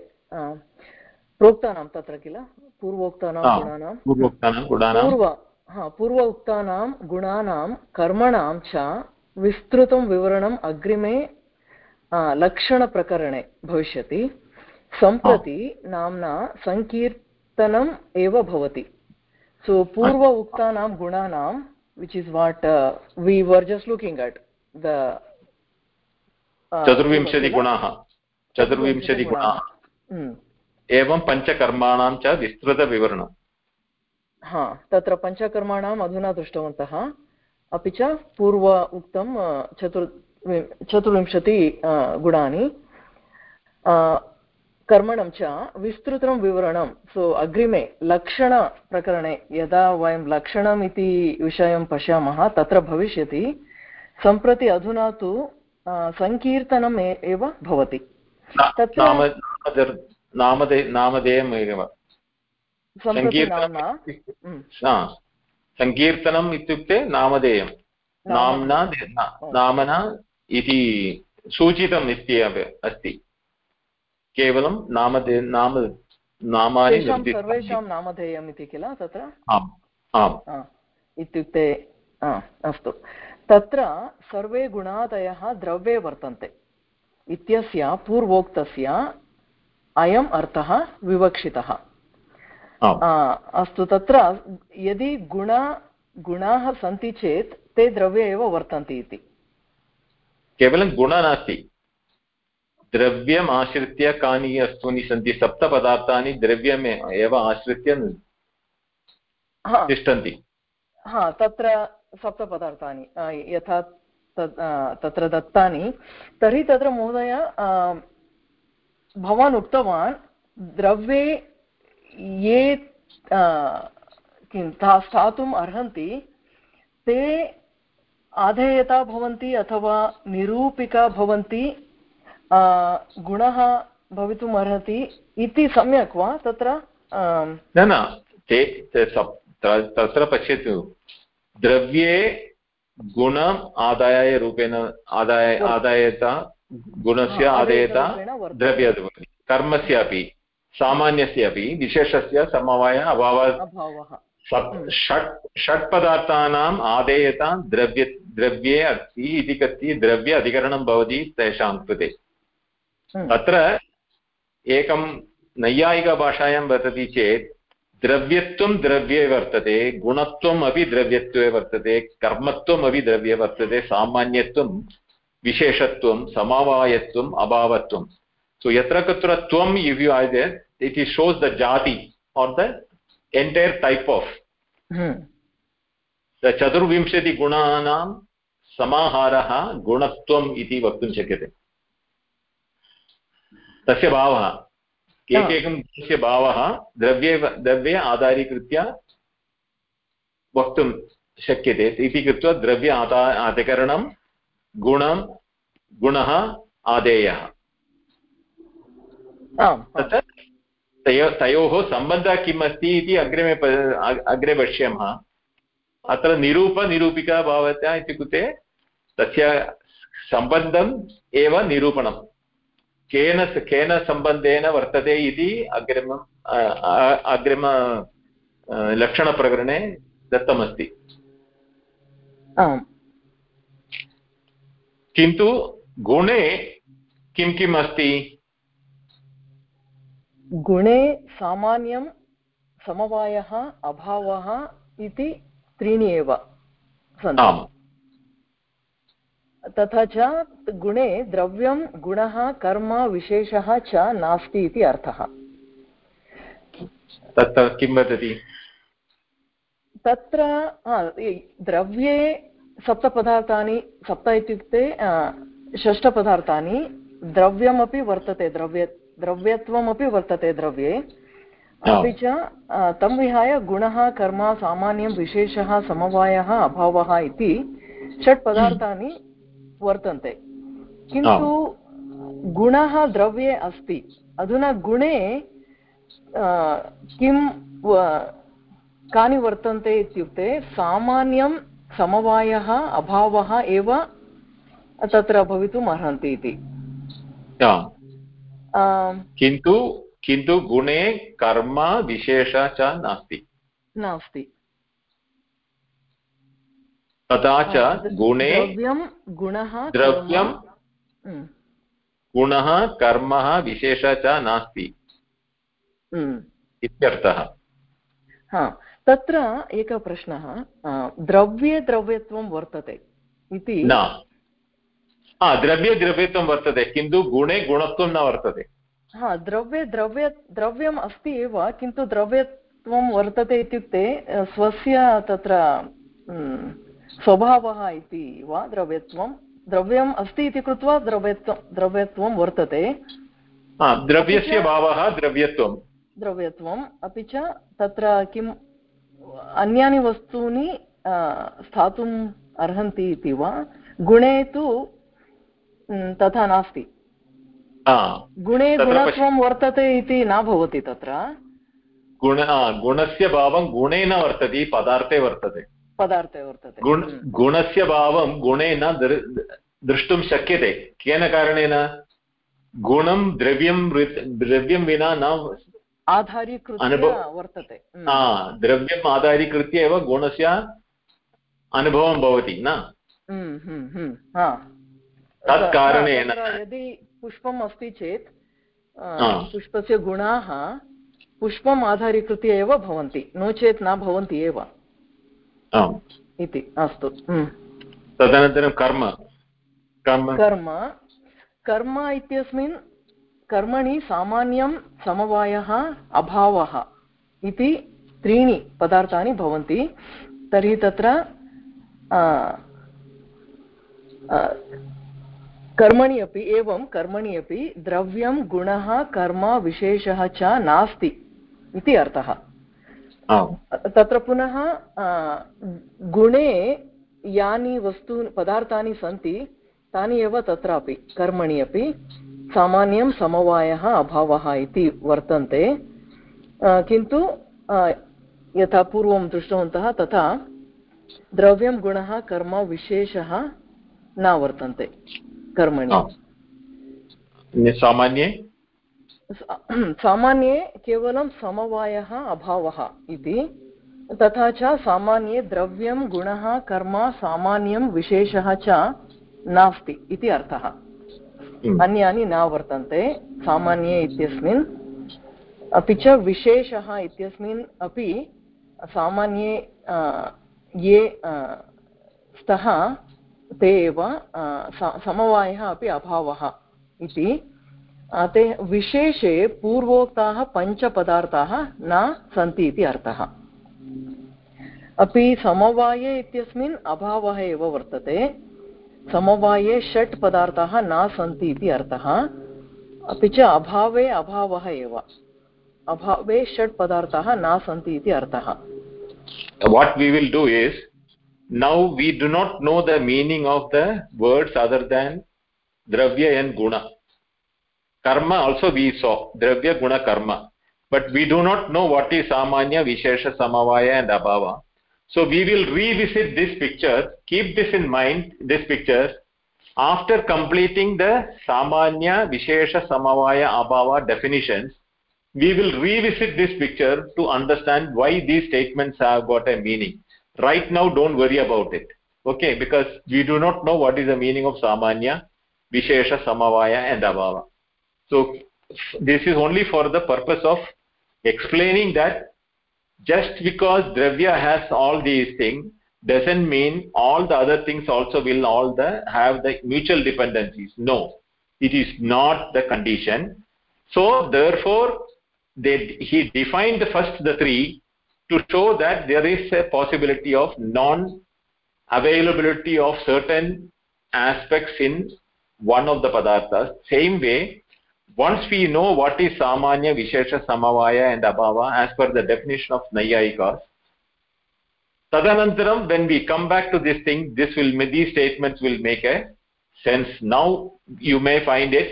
प्रोक्तानां तत्र किल पूर्वोक्तानां गुणानां पूर्वोक्तानां गुणानां पूर्व हा पूर्व उक्तानां गुणानां कर्मणां च विस्तृतं विवरणम् अग्रिमे लक्षणप्रकरणे भविष्यति सम्प्रति नाम्ना सङ्कीर्तनम् एव भवति सो पूर्व उक्तानां गुणानां which is what we were just looking at the चतुर्विंशतिगुणाः चतुर्विंशतिगुणाः हम्म। एवं पञ्चकर्माणां च विस्तृतविवरणम् हा तत्र पञ्चकर्माणाम् अधुना दृष्टवन्तः अपि च पूर्व उक्तं चतुर् चतुर्विंशति गुणानि कर्मणं च विस्तृतं विवरणं. सो अग्रिमे लक्षणप्रकरणे यदा वयं लक्षणम् इति विषयं पश्यामः तत्र भविष्यति सम्प्रति अधुना तु सङ्कीर्तनम् एव भवति. नामधेयम् एव. सङ्कीर्तनम् इत्युक्ते नामधेयं नाम्ना नामना इति सूचितम् इत्येव अस्ति. केवलं नामधे नाम नामानि सर्वेषां नामधेयम् इति किल तत्र? आम् आम्। इत्युक्ते अस्तु। तत्र सर्वे गुणादयः द्रव्ये वर्तन्ते। इत्यस्य पूर्वोक्तस्य अयम् अर्थः विवक्षितः। अस्तु तत्र यदि गुण गुणाः सन्ति चेत् ते द्रव्ये एव वर्तन्ति इति। केवलं गुण नास्ति। द्रव्यम् आश्रित्य कानि वस्तूनि सन्ति सप्तपदार्थानि द्रव्यम् एव आश्रित्य हा। तिष्ठन्ति। हा तत्र सप्तपदार्थानि यथा तत्र दत्तानि तर्हि तत्र महोदय भवान् उक्तवान् द्रव्ये ये किं ता स्थातुम् अर्हन्ति ते आधेयता भवन्ति अथवा निरूपिका भवन्ति गुणः भवितुम् अर्हति इति सम्यक् वा तत्र? न न ते तत्र पश्यतु। द्रव्ये गुणम् आदाय रूपेण आदाय आदायता गुणस्य आदायता भवति कर्मस्य अपि सामान्यस्य अपि विशेषस्य समवाय अभावः। षट् षट् पदार्थानाम् आदेयता द्रव्य द्रव्ये अस्ति इति कथ्य द्रव्य अधिकरणं भवति तेषां कृते। हम्म। तत्र एकं नैयायिकभाषायां वदति चेत् द्रव्यत्वं द्रव्ये वर्तते गुणत्वम् अपि द्रव्यत्वे वर्तते कर्मत्वम् अपि द्रव्ये वर्तते सामान्यत्वं विशेषत्वं समवायत्वम् अभावत्वं सो यत्र कुत्र त्वम् if you are there it is shows the जाति are the entire type of चतुर्विंशतिगुणानां समाहारः गुणत्वम् इति वक्तुं शक्यते। तस्य भावः। एकैकं गुणस्य भावः द्रव्ये द्रव्ये आधारीकृत्य वक्तुं शक्यते। इति कृत्वा द्रव्य आदा अधिकरणं गुणं गुणः आदेयः। तत्र तयो तयोः सम्बन्धः किम् अस्ति इति अग्रिमे अग्रे पश्यामः। अत्र निरूपनिरूपिका भवता इत्युक्ते तस्य सम्बन्धम् एव निरूपणं केन केन सम्बन्धेन वर्तते इति अग्रिम अग्रिम लक्षणप्रकरणे दत्तमस्ति। किन्तु गुणे किं किम् अस्ति? गुणे सामान्यं समवायः अभावः इति त्रीणि एव सन्ति। तथा च गुणे द्रव्यं गुणः कर्म विशेषः च नास्ति इति अर्थः। तत्र किं वदति? तत्र द्रव्ये सप्तपदार्थानि सप्त इत्युक्ते षष्ठपदार्थानि द्रव्यमपि वर्तते द्रव्य द्रव्यत्वमपि वर्तते द्रव्ये। अपि च तं विहाय गुणः कर्म सामान्यं विशेषः समवायः अभावः इति षट् पदार्थानि वर्तन्ते। किन्तु गुणः द्रव्ये अस्ति। अधुना गुणे किं कानि वर्तन्ते इत्युक्ते सामान्यं समवायः अभावः एव तत्र भवितुम् अर्हन्ति इति। किन्तु किन्तु गुणे कर्म विशेष च नास्ति। नास्ति। तथा च गुणे गुणः द्रव्यं हम्म, गुणः कर्म विशेष च नास्ति हम्म। इत्यर्थः। हा तत्र एकः प्रश्नः द्रव्ये द्रव्यत्वं वर्तते इति। न। हा द्रव्ये द्रव्यत्वं वर्तते किन्तु गुणे गुणत्वं न वर्तते। हा द्रव्ये द्रव्य द्रव्यम् अस्ति एव किन्तु द्रव्यत्वं वर्तते इत्युक्ते स्वस्य तत्र हम्म, स्वभावः इति वा द्रव्यत्वं? द्रव्यम् अस्ति इति कृत्वा द्रव्यत्वं द्रव्यत्वं वर्तते। द्रव्यस्य भावः द्रव्यत्वं द्रव्यत्वम्। अपि च तत्र किम् अन्यानि वस्तूनि स्थातुम् अर्हन्ति इति वा? गुणे तु तथा नास्ति। गुणे गुणत्वं वर्तते इति न भवति तत्र। गुण गुणस्य भावं गुणेन वर्तते पदार्थे वर्तते। पदार्थे वर्तते गुण। गुणस्य भावं गुणेन द्रष्टुं शक्यते केन कारणेन गुणं द्रव्यं द्रव्यं विना न आधारीकृत्य अनुभव- वर्तते द्रव्यम् आधारीकृत्य एव गुणस्य अनुभवं भवति न। तत् कारणेन यदि पुष्पम् अस्ति चेत् पुष्पस्य गुणाः पुष्पम् आधारीकृत्य एव भवन्ति नो चेत् न भवन्ति एव आम्। इति अस्तु। तदनन्तरं कर्म। कर्म। कर्म। कर्म इत्यस्मिन् कर्मणि सामान्यं समवायः अभावः इति त्रीणि पदार्थानि भवन्ति। तर्हि तत्र कर्मणि अपि एवं कर्मणि अपि द्रव्यं गुणः कर्म विशेषः च नास्ति इति अर्थः। तत्र पुनः गुणे यानि वस्तु पदार्थानि सन्ति तानि एव तत्रापि कर्मणि अपि सामान्यं समवायः अभावः इति वर्तन्ते। किन्तु यथा पूर्वं दृष्टवन्तः तथा द्रव्यं गुणः कर्म विशेषः न वर्तन्ते कर्मणि। सामान्ये? सामान्ये केवलं समवायः अभावः इति तथा च सामान्ये द्रव्यं गुणः कर्म सामान्यं विशेषः च नास्ति इति अर्थः हम्म। अन्यानि न वर्तन्ते सामान्ये इत्यस्मिन् अपि च विशेषः इत्यस्मिन् अपि सामान्ये ये स्तः ते एव समवायः अपि अभावः इति ते विशेषे पूर्वोक्ताः पञ्चपदार्थाः न सन्ति इति अर्थः। अपि समवाये इत्यस्मिन् अभावः एव वर्तते। समवाये षट् पदार्थाः न सन्ति इति अर्थः। अपि च अभावे अभावः एव। अभावे षट् पदार्थाः न सन्ति इति अर्थः। What we will do is, now we do not know the meaning of the words other than dravya and guna karma also we saw dravya guna karma. But we do not know what is samanya vishesha samavaya and abhava. So we will revisit this picture keep this in mind this picture. After completing the samanya vishesha samavaya abhava definitions we will revisit this picture to understand why these statements have got a meaning. Right now don't worry about it. Okay? Because we do not know what is the meaning of samanya vishesha samavaya and abhava so this is only for the purpose of explaining that just because dravya has all these things doesn't mean all the other things also will all the have the mutual dependencies. No it is not the condition. So therefore they, he defined the first the three to show that there is a possibility of non availability of certain aspects in one of the padarthas. Same way once we know what is samanya vishesha samavaya and abhava as per the definition of nayayikas tadanantaram when we come back to this thing this will these statements will make a sense now you may find it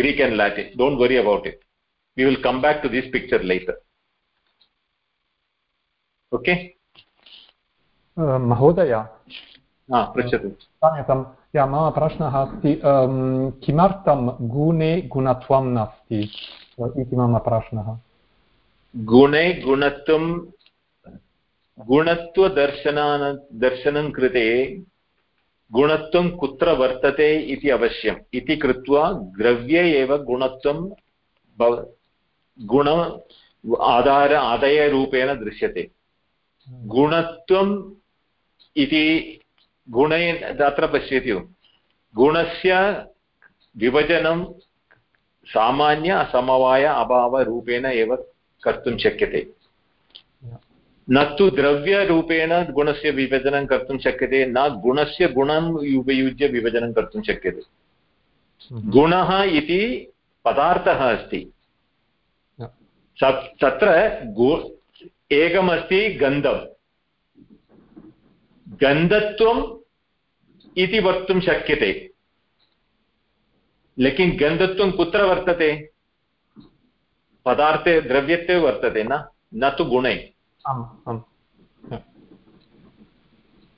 greek and latin don't worry about it we will come back to this picture later okay अ, महोदय हा पृच्छतु क्षम्यतां या मम प्रश्नः अस्ति किमर्थं गुणे गुणत्वं नास्ति इति मम प्रश्नः गुणे गुणत्वं गुणत्वदर्शनान दर्शनं कृते गुणत्वं कुत्र वर्तते इति अवश्यम् इति कृत्वा द्रव्ये एव गुणत्वं गुण आधार आदयरूपेण दृश्यते गुणत्वम् इति गुणे अत्र पश्यतु गुणस्य विभजनं सामान्य असमवाय अभावरूपेण एव कर्तुं शक्यते। न तु द्रव्यरूपेण गुणस्य विभजनं कर्तुं शक्यते न गुणस्य गुणम् उपयुज्य विभजनं कर्तुं शक्यते। गुणः इति पदार्थः अस्ति। तत्र गु एकमस्ति गन्धं गन्धत्वम् इति शक्य शक्यते। लेकिन् गन्धत्वं कुत्र वर्तते? पदार्थे द्रव्यत्वे वर्तते ना? न तु गुणे।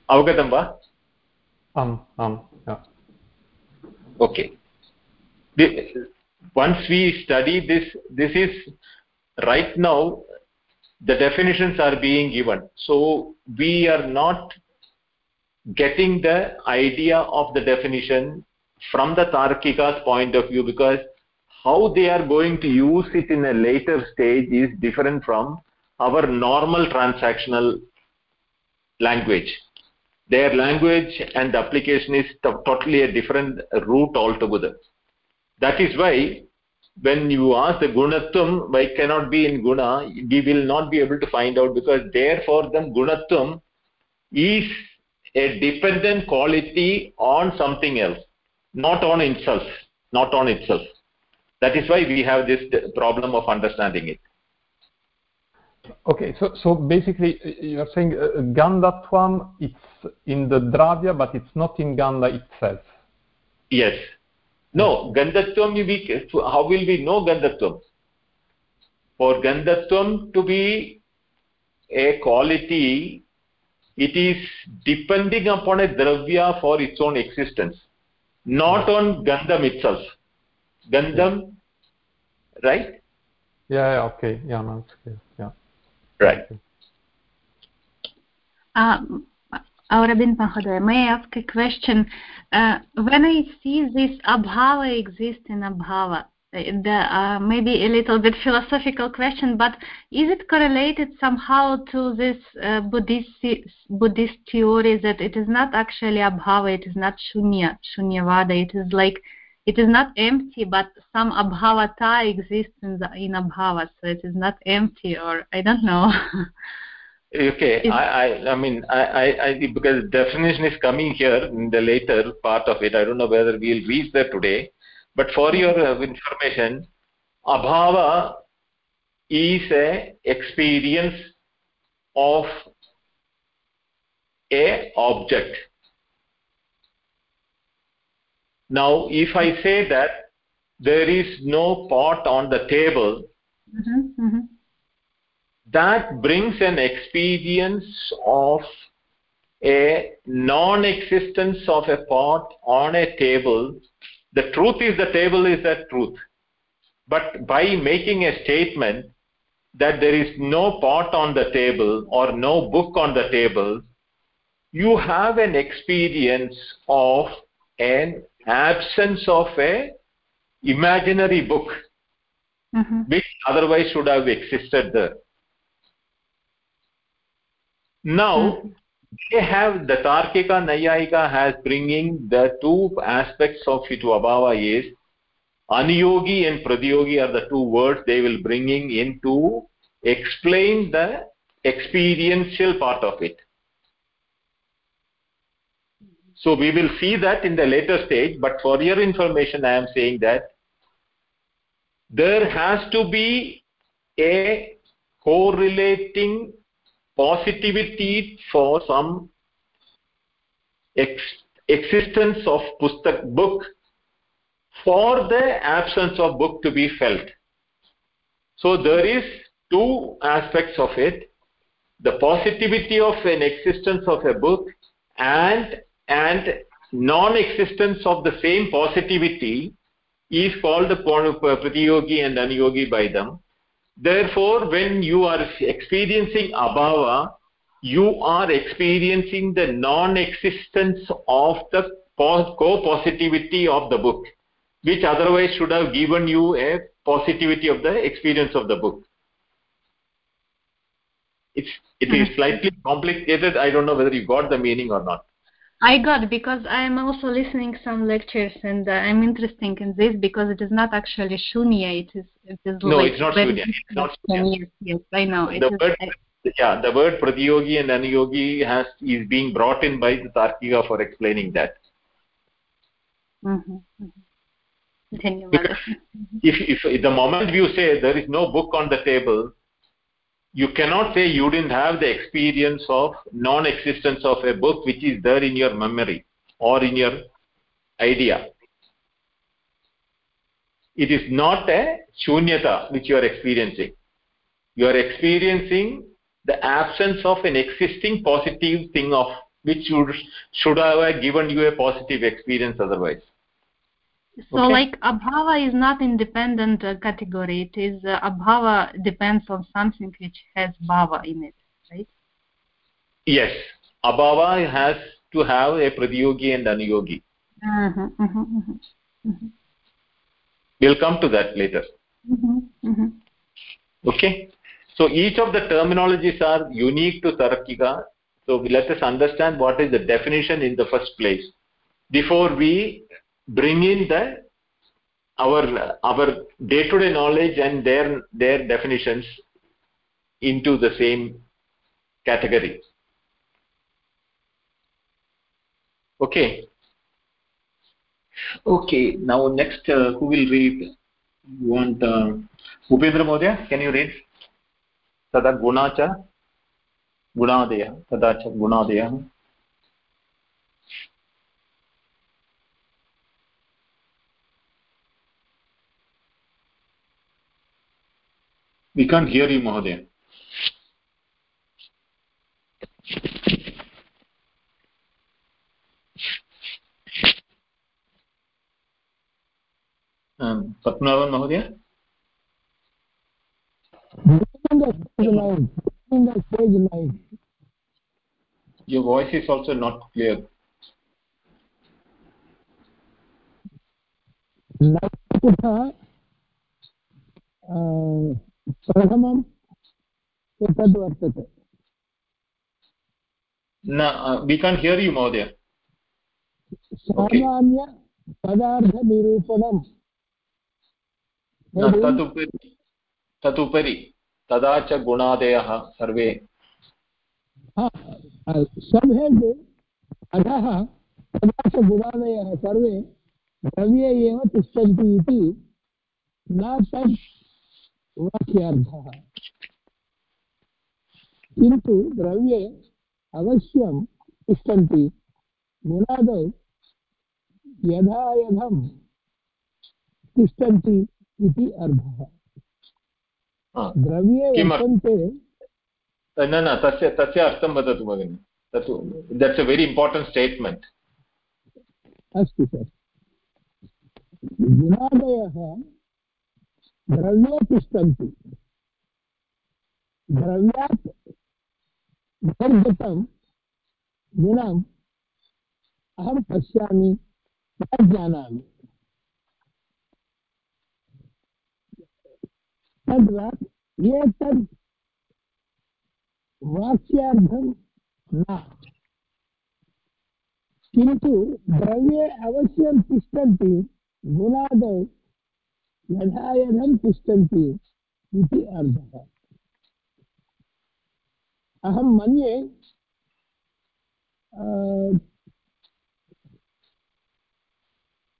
अवगत वा? Okay. Once we study this this now the definitions are being given so we are not getting the idea of the definition from the tarkika's point of view because how they are going to use it in a later stage is different from our normal transactional language. Their language and application is totally a different route altogether. That is why when you ask the gunatvam why cannot be in guna? we will not be able to find out because therefore them gunatvam is a dependent quality on something else not on itself not on itself. That is why we have this problem of understanding it. Okay so so basically you are saying uh, gandatvam it's in the dravya but it's not in ganda itself? Yes. No gandatvam we, how will we know gandatvam for gandatvam to be a quality it is depending upon a dravya for its own existence not on gandham itself. Gandham right? Yeah, yeah okay. Yeah no, it's clear. Yeah. Right. Um, Aurobind Mahoday, may I ask a question? Uh, when I see this abhava exist in abhava, the, uh, maybe a little bit philosophical question, but is it correlated somehow to this uh, Buddhist, Buddhist theory that it is not actually abhava, it is not shunya, shunyavada, it is like it is not empty, but some abhavata exists in, the, in abhava, so it is not empty, or I don't know. okay I, I i mean I, I i because definition is coming here in the later part of it i don't know whether we'll reach there today but for your uh, information abhava is a experience of a object. Now if i say that there is no pot on the table mm-hmm, mm-hmm. that brings an experience of a non-existence of a pot on a table the truth is the table is the truth but by making a statement that there is no pot on the table or no book on the table you have an experience of an absence of a imaginary book mm-hmm. which otherwise should have existed there now mm-hmm. They have the tarkika nayayika has bringing the two aspects of it to abhava is aniyogi and pradyogi are the two words they will bringing in to explain the experiential part of it. So we will see that in the later stage but for your information i am saying that there has to be a correlating positivity for some ex existence of pustak book for the absence of book to be felt. So there is two aspects of it the positivity of an existence of a book and and non existence of the same positivity is called the pratyogi and anyogi by them therefore when you are experiencing abhava you are experiencing the non-existence of the co-positivity of the book which otherwise should have given you a positivity of the experience of the book. It's it is mm-hmm. slightly complicated. I don't know whether you got the meaning or not I got because I am also listening some lectures and uh, I'm interested in this because it is not actually shunya. It is it is no, like it's not shunya. It's not shunya. Yes, yes, I know. The word, yeah, the word pratyogi and anyogi has is being brought in by the Tarkika for explaining that. Mm-hmm. mm-hmm. If, if the moment you say there is no book on the table, you cannot say you didn't have the experience of non-existence of a book which is there in your memory or in your idea. It is not a shunyata which you are experiencing. You are experiencing the absence of an existing positive thing of which should should have given you a positive experience otherwise so okay. like abhava is not independent uh, category. It is uh, abhava depends on something which has bhava in it right? Yes. Abhava has to have a pradyogi and uh -huh, uh -huh, uh -huh. we'll come to that later. Okay. So each of the terminologies are unique to tarakika so let us understand what is the definition in the first place. Before we bring in the our our day to day knowledge and their their definitions into the same category. Okay. Okay now next uh, who will read you want uh, upendra mohdaya can you read? Tada guna cha gunadaya tada cha gunadaya we can't hear you mahoday um patnavan mahoday your voice is also not clear प्रथमम् एतद् वर्तते। न वि कान् हियर् यु महोदय। सामान्यपदार्थनिरूपणं तदुपरि तदुपरि तदा च गुणादयः सर्वे। सम्यग् अधः तदा च गुणादयः सर्वे द्रव्ये एव तिष्ठन्ति इति न तत् वाक्यार्थः किन्तु द्रव्ये अवश्यं तिष्ठन्ति। गुणादौ यथा यथं तिष्ठन्ति इति अर्थः। द्रव्ये वर्तन्ते न न तस्य तस्य अर्थं वदतु भगिनि। तत् that's a very important statement अस्तु सर् गुणादयः द्रव्ये तिष्ठन्ति द्रव्यात् बहिर्गतं गुणम् अहं पश्यामि, न जानामि। तद्वा एतद् वाक्यार्थं न। किन्तु द्रव्ये अवश्यं तिष्ठन्ति गुणादौ यथा यथं तिष्ठन्ति इति अर्थः अहं मन्ये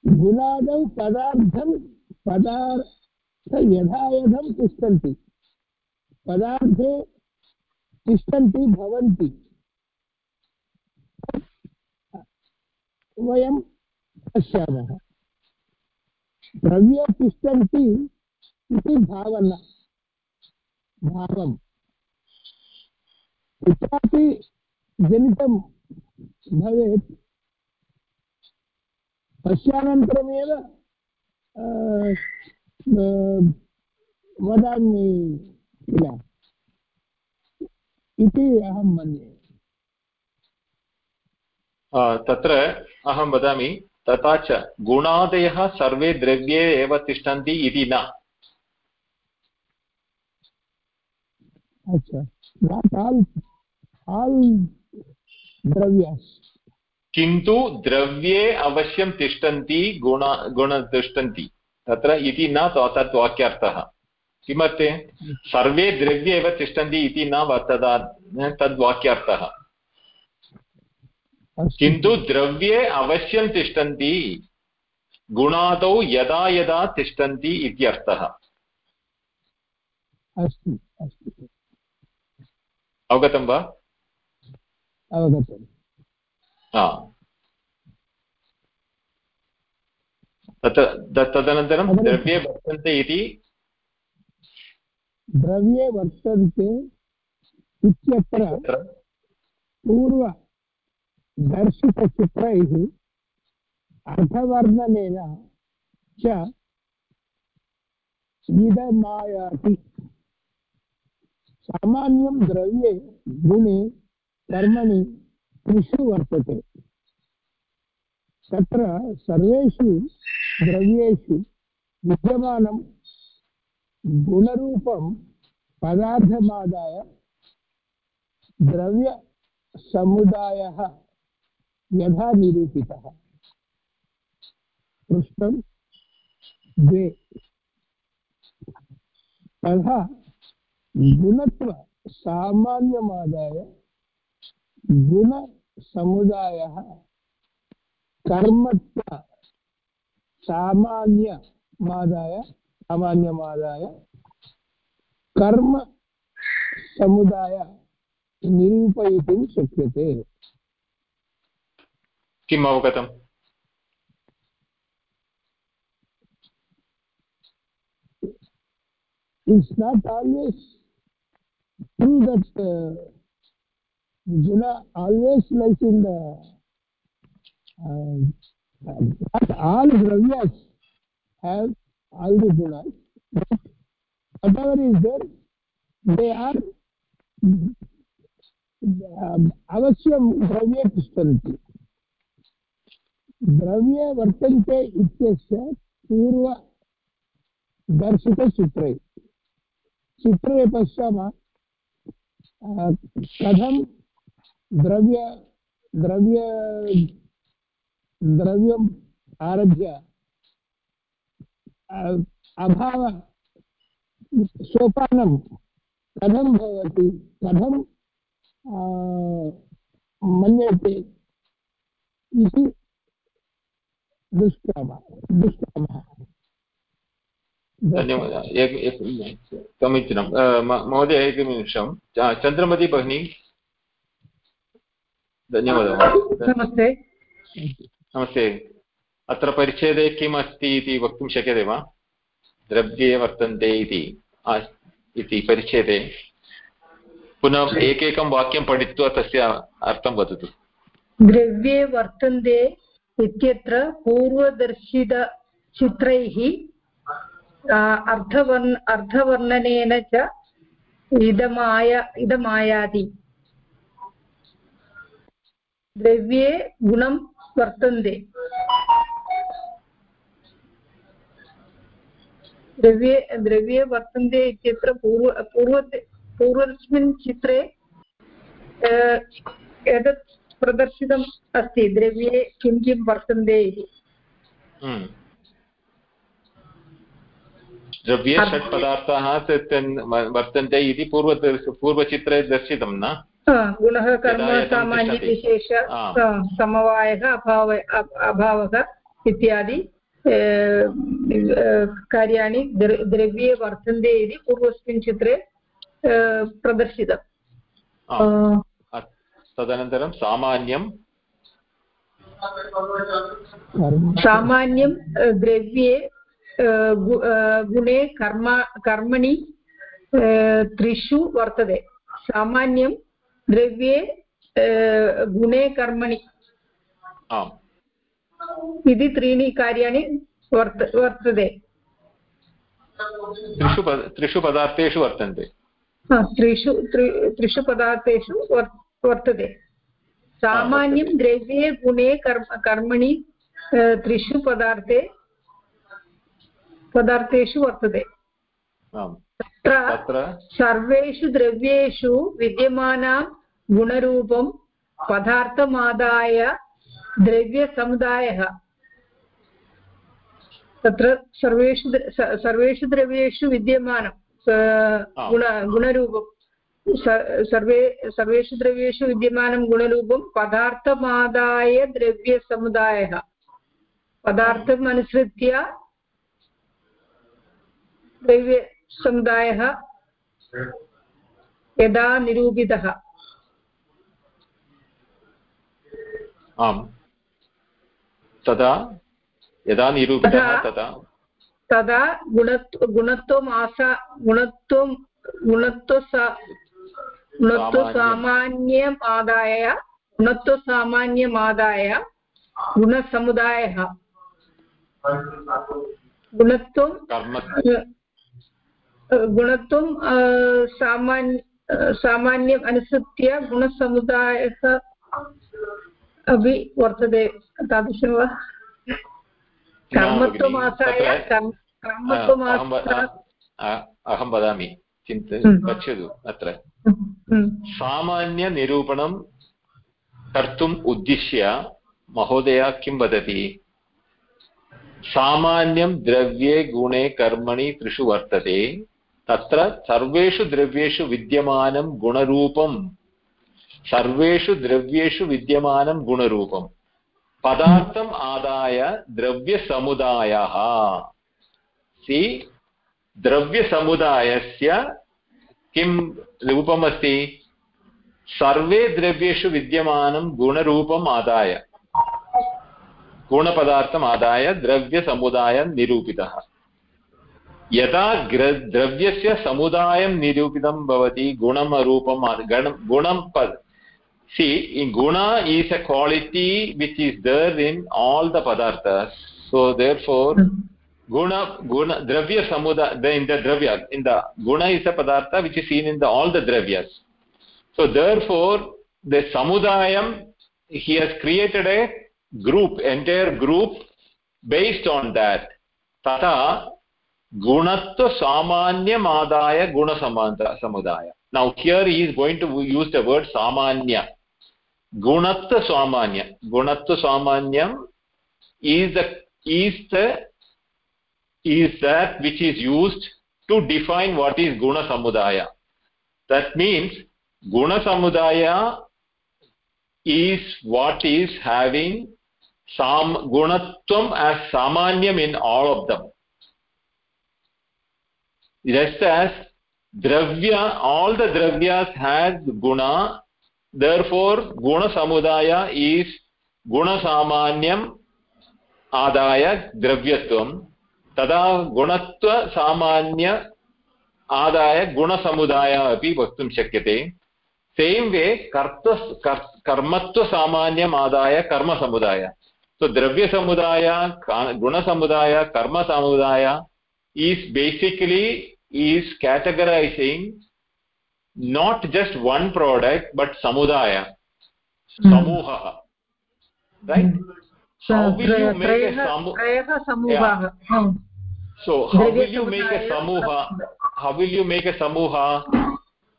गुणादौ पदार्थं पदार्थ यथा यथं तिष्ठन्ति पदार्थे तिष्ठन्ति भवन्ति वयं पश्यामः द्रव्ये तिष्ठन्ति इति भावना भावम् कुत्रापि जनितं भवेत्। पश्यानन्तरमेव वदामि किल? इति अहं मन्ये। तत्र अहं वदामि तथा च गुणादयः सर्वे द्रव्ये एव तिष्ठन्ति इति न। अच्छा। किन्तु द्रव्ये अवश्यं तिष्ठन्ति गुण गुण तिष्ठन्ति। तत्र इति न तत् वाक्यार्थः। किमर्थं? सर्वे द्रव्ये एव तिष्ठन्ति इति न तदा तद् वाक्यार्थः। किन्तु द्रव्ये अवश्यं तिष्ठन्ति। गुणादौ यदा यदा तिष्ठन्ति इत्यर्थः। अस्तु अस्तु। अवगतं वा? अवगतम् तदनन्तरं द्रव्ये वर्तन्ते इति द्रव्ये वर्तन्ते इत्यत्र पूर्व दर्शितचित्रैः अर्थवर्णनेन च इदमायाति सामान्यं द्रव्ये गुणे कर्मणि त्रिषु वर्तते। तत्र सर्वेषु द्रव्येषु विद्यमानं गुणरूपं पदार्थमादाय द्रव्यसमुदायः। यथा निरूपितः पृष्ठं द्वे। तथा गुणत्व सामान्यमादाय गुणसमुदायः कर्मत्व सामान्यमादाय सामान्यमादाय कर्म समुदाय निरूपयितुं शक्यते। किम् अवगतम् it's not always true that uh, Guna always lies in the uh, not all dravyas have all the gunas, but whatever is there, they are um, अवश्यं द्रव्ये तिष्ठन्ति द्रव्ये वर्तन्ते इत्यस्य पूर्वदर्शितचित्रे चित्रे पश्यामः कथं द्रव्य द्रव्य, द्रव्यम् आरभ्य अभाव, सोपानं कथं भवति? कथं मन्यते? इति दुष्कामः दुष्कामः धन्यवादः। समीचीनं। महोदय एकनिमिषं चन्द्रमती भगिनी। धन्यवादः। नमस्ते। नमस्ते। अत्र परिच्छेदे किम् अस्ति इति वक्तुं शक्यते वा? द्रव्ये वर्तन्ते इति। इति परिच्छेदे। पुनः एकैकं वाक्यं पठित्वा तस्य अर्थं वदतु। द्रव्ये वर्तन्ते इत्यत्र पूर्वदर्शितचित्रैः अर्थवर्ण अर्थवर्णनेन च इदमाय, इदमायाति। द्रव्ये गुणं वर्तन्ते। द्रव्ये द्रव्ये वर्तन्ते इत्यत्र पूर्व पूर्व पूर्वस्मिन् चित्रे एतत् प्रदर्शितम् अस्ति। द्रव्ये किं किं वर्तन्ते इति। द्रव्ये षट् पदार्थाः वर्तन्ते इति पूर्व पूर्वचित्रे दर्शितं न? गुणः कर्म सामान्यविशेष समवायः अभाव अभावः इत्यादि कार्याणि द्रव्ये वर्तन्ते इति पूर्वस्मिन् चित्रे प्रदर्शितम्। तदनन्तरं सामान्यं सामान्यं द्रव्ये गुणे कर्म कर्मणि त्रिषु वर्तते। सामान्यं द्रव्ये गुणे कर्मणि। इति त्रीणि कार्याणि वर्त वर्तते। त्रिषु पद त्रिषु पदार्थेषु वर्तन्ते। त्रिषु त्रि- त्रिषु पदार्थेषु वर्- वर्तते। सामान्यं द्रव्ये गुणे कर्म कर्मणि त्रिषु पदार्थे पदार्थेषु वर्तते। तत्र सर्वेषु द्रव्येषु विद्यमानां गुणरूपं पदार्थमादाय द्रव्यसमुदायः। तत्र सर्वेषु सर्वेषु द्रव्येषु विद्यमानं गुण गुणरूपं। सर्वे सर्वेषु द्रव्येषु विद्यमानं गुणरूपं पदार्थमादाय द्रव्यसमुदायः। पदार्थम् अनुसृत्य द्रव्यसमुदायः यदा निरूपितः। आम्। तदा यदा निरूपितः तदा। तदा गुणत्व गुणत्वम् आसा गुणत्वं गुणत्वसा गुणत्वसामान्यम् आदाय गुणत्वसामान्यम् आदाय गुणसमुदायः। गुणत्वं गुणत्वं सामान्य सामान्यम् अनुसृत्य गुणसमुदायः अपि वर्तते। तादृशं वा? कर्मत्वमासाय तत्र- कर्म- अहं व- कर्मत्वमासा अ- अहं वदामि। चिन्त हम्म. गच्छतु अत्र। हम्म, सामान्यनिरूपणं कर्तुम् उद्दिश्य महोदय किं वदति? सामान्यं द्रव्ये गुणे कर्मणि त्रिषु वर्तते। तत्र सर्वेषु द्रव्येषु विद्यमानं गुणरूपं। सर्वेषु द्रव्येषु विद्यमानं गुणरूपं। पदार्थम् आदाय द्रव्यसमुदायः। सि द्रव्यसमुदायस्य किं रूपमस्ति? सर्वे द्रव्येषु विद्यमानं गुणरूपम् आदाय गुणपदार्थम् आदाय द्रव्यसमुदायं निरूपितः। यदा ग्र, द्रव्यस्य समुदायं निरूपितं भवति, गुणं रूपम् गण- गुणं पद, see, in guna is a quality which is there in all the padarthas so therefore guna dravya samudaya the in the dravya in the guna is a padartha which is seen in the all the dravyas so therefore the samudayam he has created a group entire group based on that tata gunatva samanyam adaya guna samanta samudaya now here he is going to use the word samanya gunatva samanya gunatva samanyam is the is the is that which is used to define what is guna samudaya. That means guna samudaya is what is having sam gunatvam as samanyam in all of them. Just as dravya all the dravyas has guna therefore guna samudaya is guna samanyam adaya dravyatvam तदा गुणत्व सामान्य आदाय गुणसमुदाय अपि वक्तुं शक्यते। सेम् वे कर्त कर्मत्वसामान्यमादाय कर्मसमुदाय। सो द्रव्यसमुदाय गुणसमुदाय कर्मसमुदाय is basically is categorising not just one product but समुदाय hmm. समूहः। how will you make a samuha. So how will you make a samuha? how will you make a samuha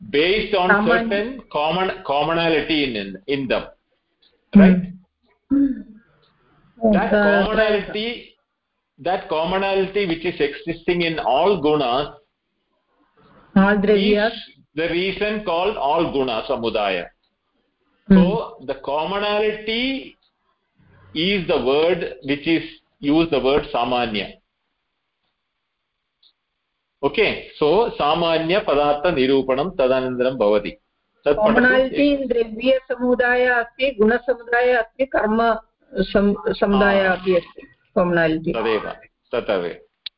based on certain common commonality in in, in them right? That commonality that commonality which is existing in all gunas all dravyas the reason called all guna samudaya. So the commonality is the word which is use the word samanya. Okay so samanya padartha nirupanam tadanandaram bhavati. तत् पठतु। कामनालिटि द्रव्यसमुदाय अस्ति गुणसमुदाय अस्ति कर्म सम्- समुदाय अपि अस्ति कामनालिटि तदेव तदेव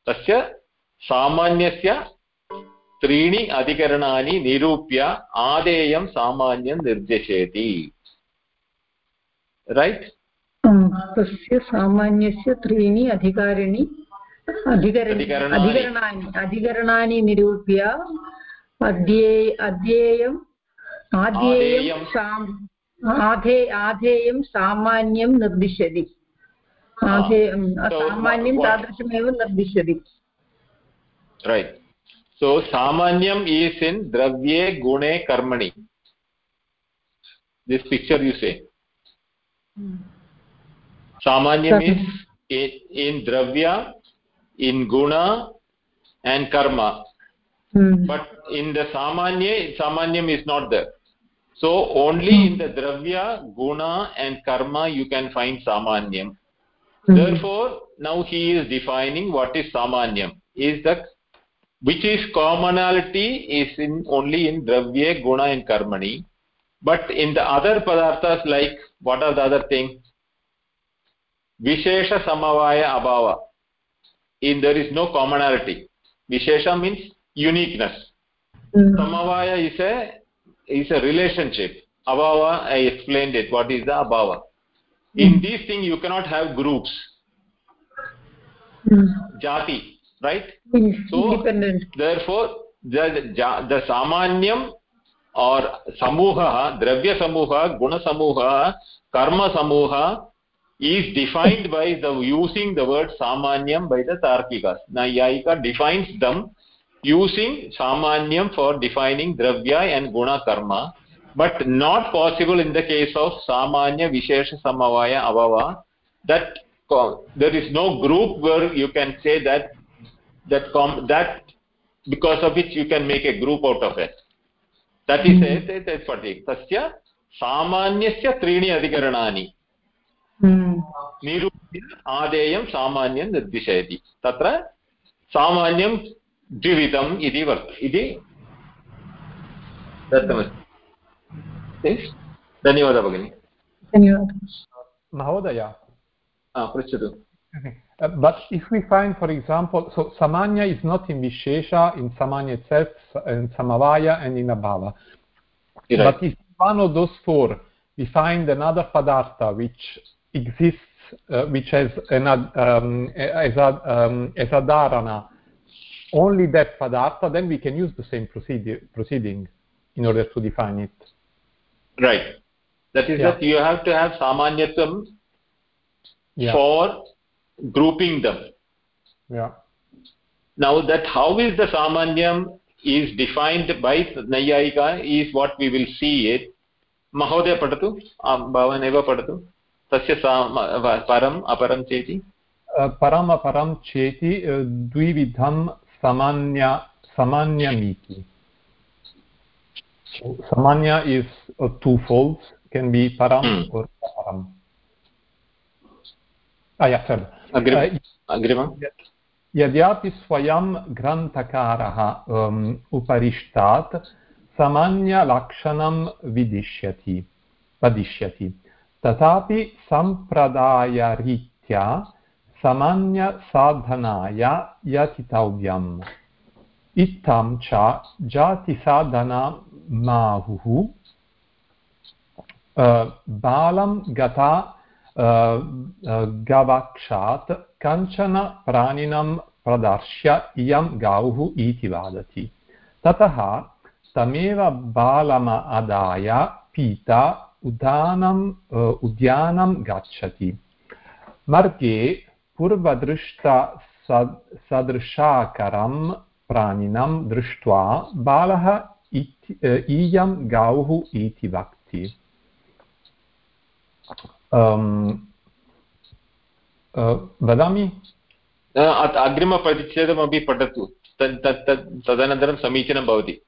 तस्य सामान्यस्य त्रीणि अधिकरणानि निरूप्य आदेयं सामान्यं निर्दिशति रैट् तस्य सामान्यस्य त्रीणि अधिकारिणि अधिकरणानि। अधिकरणानि निरूप्य अध्ये अध्येयम् आध्येयं साम् आधे आधेयं सामान्यं निर्दिशति आधेयं सामान्यं तादृशमेव निर्दिशति right. So samanyam is in dravye gune karmani this picture you say. Samanyam is in, in dravya in guna and karma. Hmm. but in the samanya samanyam is not there. So only in the dravya guna and karma you can find samanyam. Therefore now he is defining what is samanyam. Is the which is commonality is in only in dravya guna and karmani. But in the other padarthas like what are the other things vishesha samavaya abhava in there is no commonality vishesha means uniqueness Hmm. samavaya is a is a relationship abhava i explained it what is the abhava Mm. in these things you cannot have groups Hmm. jati right So- independent therefore the the samanyam or samuha dravya samuha guna samuha karma samuha is defined by the using the word samanyam by the tarkikas nayayika defines them using samanyam for defining dravya and guna karma but not possible in the case of samanya vishesha samavaya abhava that there is no group where you can say that that com- that because of which you can make a group out of it that is it that's what it tasya त्रीणि अधिकरणानि Hmm. निरूप्य आदेयं सामान्यं निर्दिशयति तत्र सामान्यं द्विविधम् इति वर्त इति दत्तमस्ति धन्यवादः भगिनि धन्यवादः Mahodaya. पृच्छतु Uh, but if we find, for example, so Samanya is not in Vishesha, in Samanya itself, in Samavaya, and in Abhava. Right. But if one of those four, we find another Padartha which exists, uh, which has an um, as, a um, as a dharana, only that padartha, then we can use the same proceeding in order to define it. Right. That is yeah. that you have to have samanyatam yeah. for grouping them. Yeah. Now that how is the samanyam is defined by Nayayika is what we will see it. Mahodaya Padatu, um, Bhavan Eva Padatu. तस्य परम् अपरं चेति? परमपरं चेति द्विविधं सामान्या सामान्यमिति। सामान्य is two folds can be परम् hmm. अपरम्। ah, uh, यद्यापि स्वयं ग्रन्थकारः um, उपरिष्टात् सामान्यलक्षणं विदिष्यति वदिष्यति। तथापि सम्प्रदायरीत्या सामान्यसाधनाय यतितव्यम् इत्थं च जातिसाधनमाहुः बालं गता गवाक्षात् कञ्चन प्राणिनं प्रदर्श्य इयं गौः इति वदति। ततः तमेव बालम् पीता उदानम् अ, उद्यानं गच्छति। मार्गे पूर्वदृष्टसदृशाकरं प्राणिनं दृष्ट्वा बालः इयं गौः इति वक्ति। वदामि? अग्रिमपरिच्छेदमपि पठतु। तदनन्तरं समीचीनं भवति।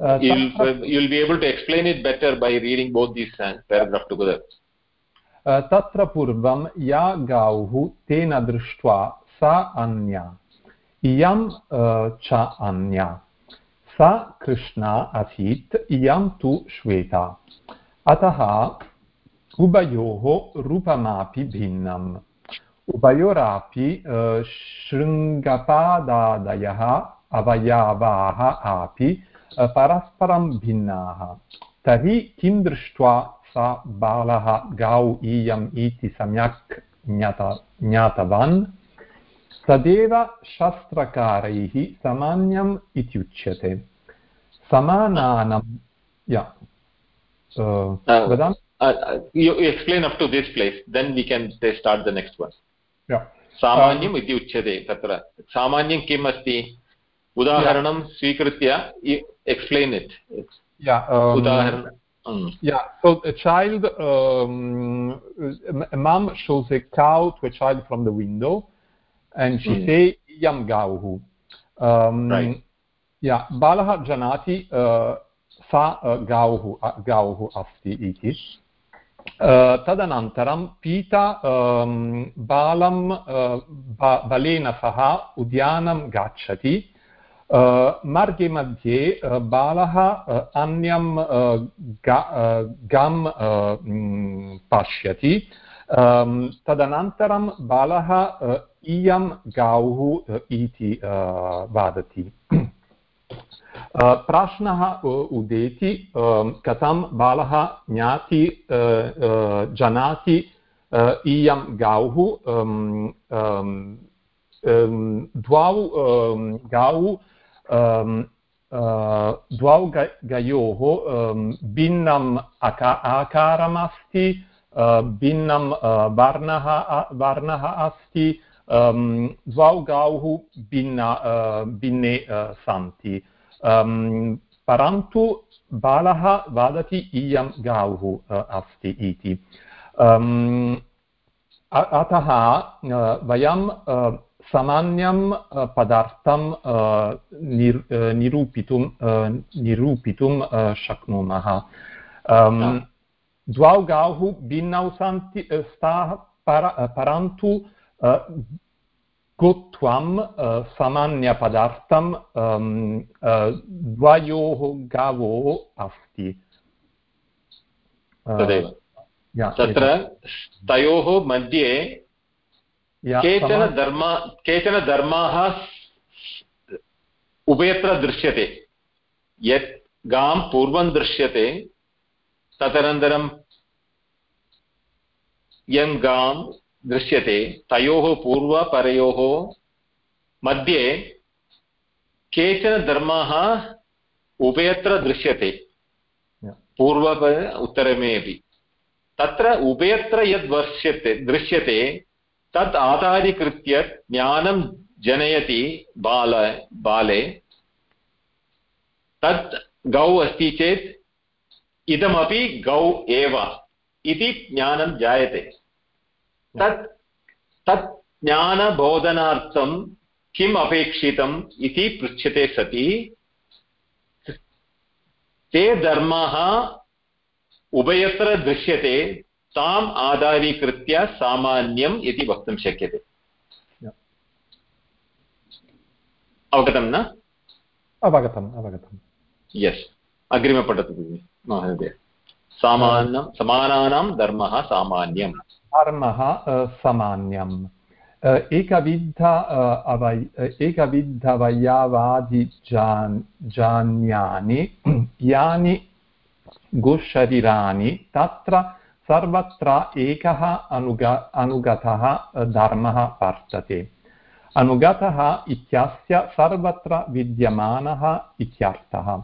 अ, you'll you'll be able to explain it better by reading both these uh, together तत्र पूर्वं या गौः तेन दृष्ट्वा सा अन्या इयं च अन्या सा कृष्णा आसीत् इयं तु श्वेता अतः उभयोः रूपमापि भिन्नम् उभयोरापि शृङ्गपादादयः अवयवाः अपि परस्परं भिन्नाः। तर्हि किं दृष्ट्वा सा बालः गौ इयम् इति सम्यक् ज्ञात ज्ञातवान्? तदेव शास्त्रकारैः सामान्यम् इत्युच्यते। समानानं या वदामि? Uh, uh, you you explain up to this place then we can start the next one. Yeah. सामान्यम् इति उच्यते तत्र। सामान्यं किम् अस्ति? उदाहरणं स्वीकृत्य एक्स्प्लेन् इट् Yeah. um, उदाहरणं Mm. Yeah, so a child, um, a mom shows a cow to a child from the window, and she Mm. say, "Iyam gauhu." Um, Right. Yeah, balah janati uh, sa uh, gauhu uh, gauhu asti iti. Uh, तदनन्तरं पिता um, बालं uh, बलेन सह उद्यानं गच्छति Uh, मार्गे मध्ये बालः अन्यं गा, पश्यति। तदनन्तरं बालः इयं गौः uh, इति वदति। प्रश्नः उदेति कथं बालः ज्ञाति जानाति इयं गौः um, द्वौ गौ uh, द्वौ गयोः भिन्नम् अका आकारमस्ति भिन्नं वर्णः वर्णः अस्ति द्वौ गौः भिन्न भिन्ने सन्ति परन्तु बालः वदति इयं गौः अस्ति इति अतः वयं सामान्यं पदार्थं निर निरूपितुं निरूपितुं शक्नुमः। द्वौ गौः भिन्नौ सन्ति स्तः पर परन्तु गोत्वं सामान्यपदार्थं द्वयोः गावोः अस्ति। तदेव। तत्र तयोः मध्ये केचन धर्म केचन धर्माः उभयत्र दृश्यते। यत् गां पूर्वं दृश्यते तदनन्तरं यं गां दृश्यते तयोः पूर्वपरयोः मध्ये केचन धर्माः उभयत्र दृश्यते. पूर्व उत्तरमे अपि तत्र उभयत्र यद् वर्ष्यते दृश्यते तत् आधारीकृत्य ज्ञानं जनयति बाल, बाले। तत् गौ अस्ति चेत् इदमपि गौ एव इति ज्ञानं जायते। तत् तत् ज्ञानबोधनार्थं किम् अपेक्षितम् इति पृच्छ्यते सति। ते धर्माः उभयत्र दृश्यते। ताम् आधारीकृत्य सामान्यम् इति वक्तुं शक्यते। अवगतं न? अवगतम् अवगतम्। यस् अग्रिम पठतु भगिनि महोदय। सामान्यं समानानां धर्मः सामान्यं धर्मः सामान्यम्। एकविध अ, अवै एकविधवयवादिजान् जान्यानि यानि गुशरीराणि तत्र सर्वत्र एकः अनुग, अनुगतः धर्मः वर्तते। अनुगतः इत्यस्य सर्वत्र विद्यमानः इत्यर्थः।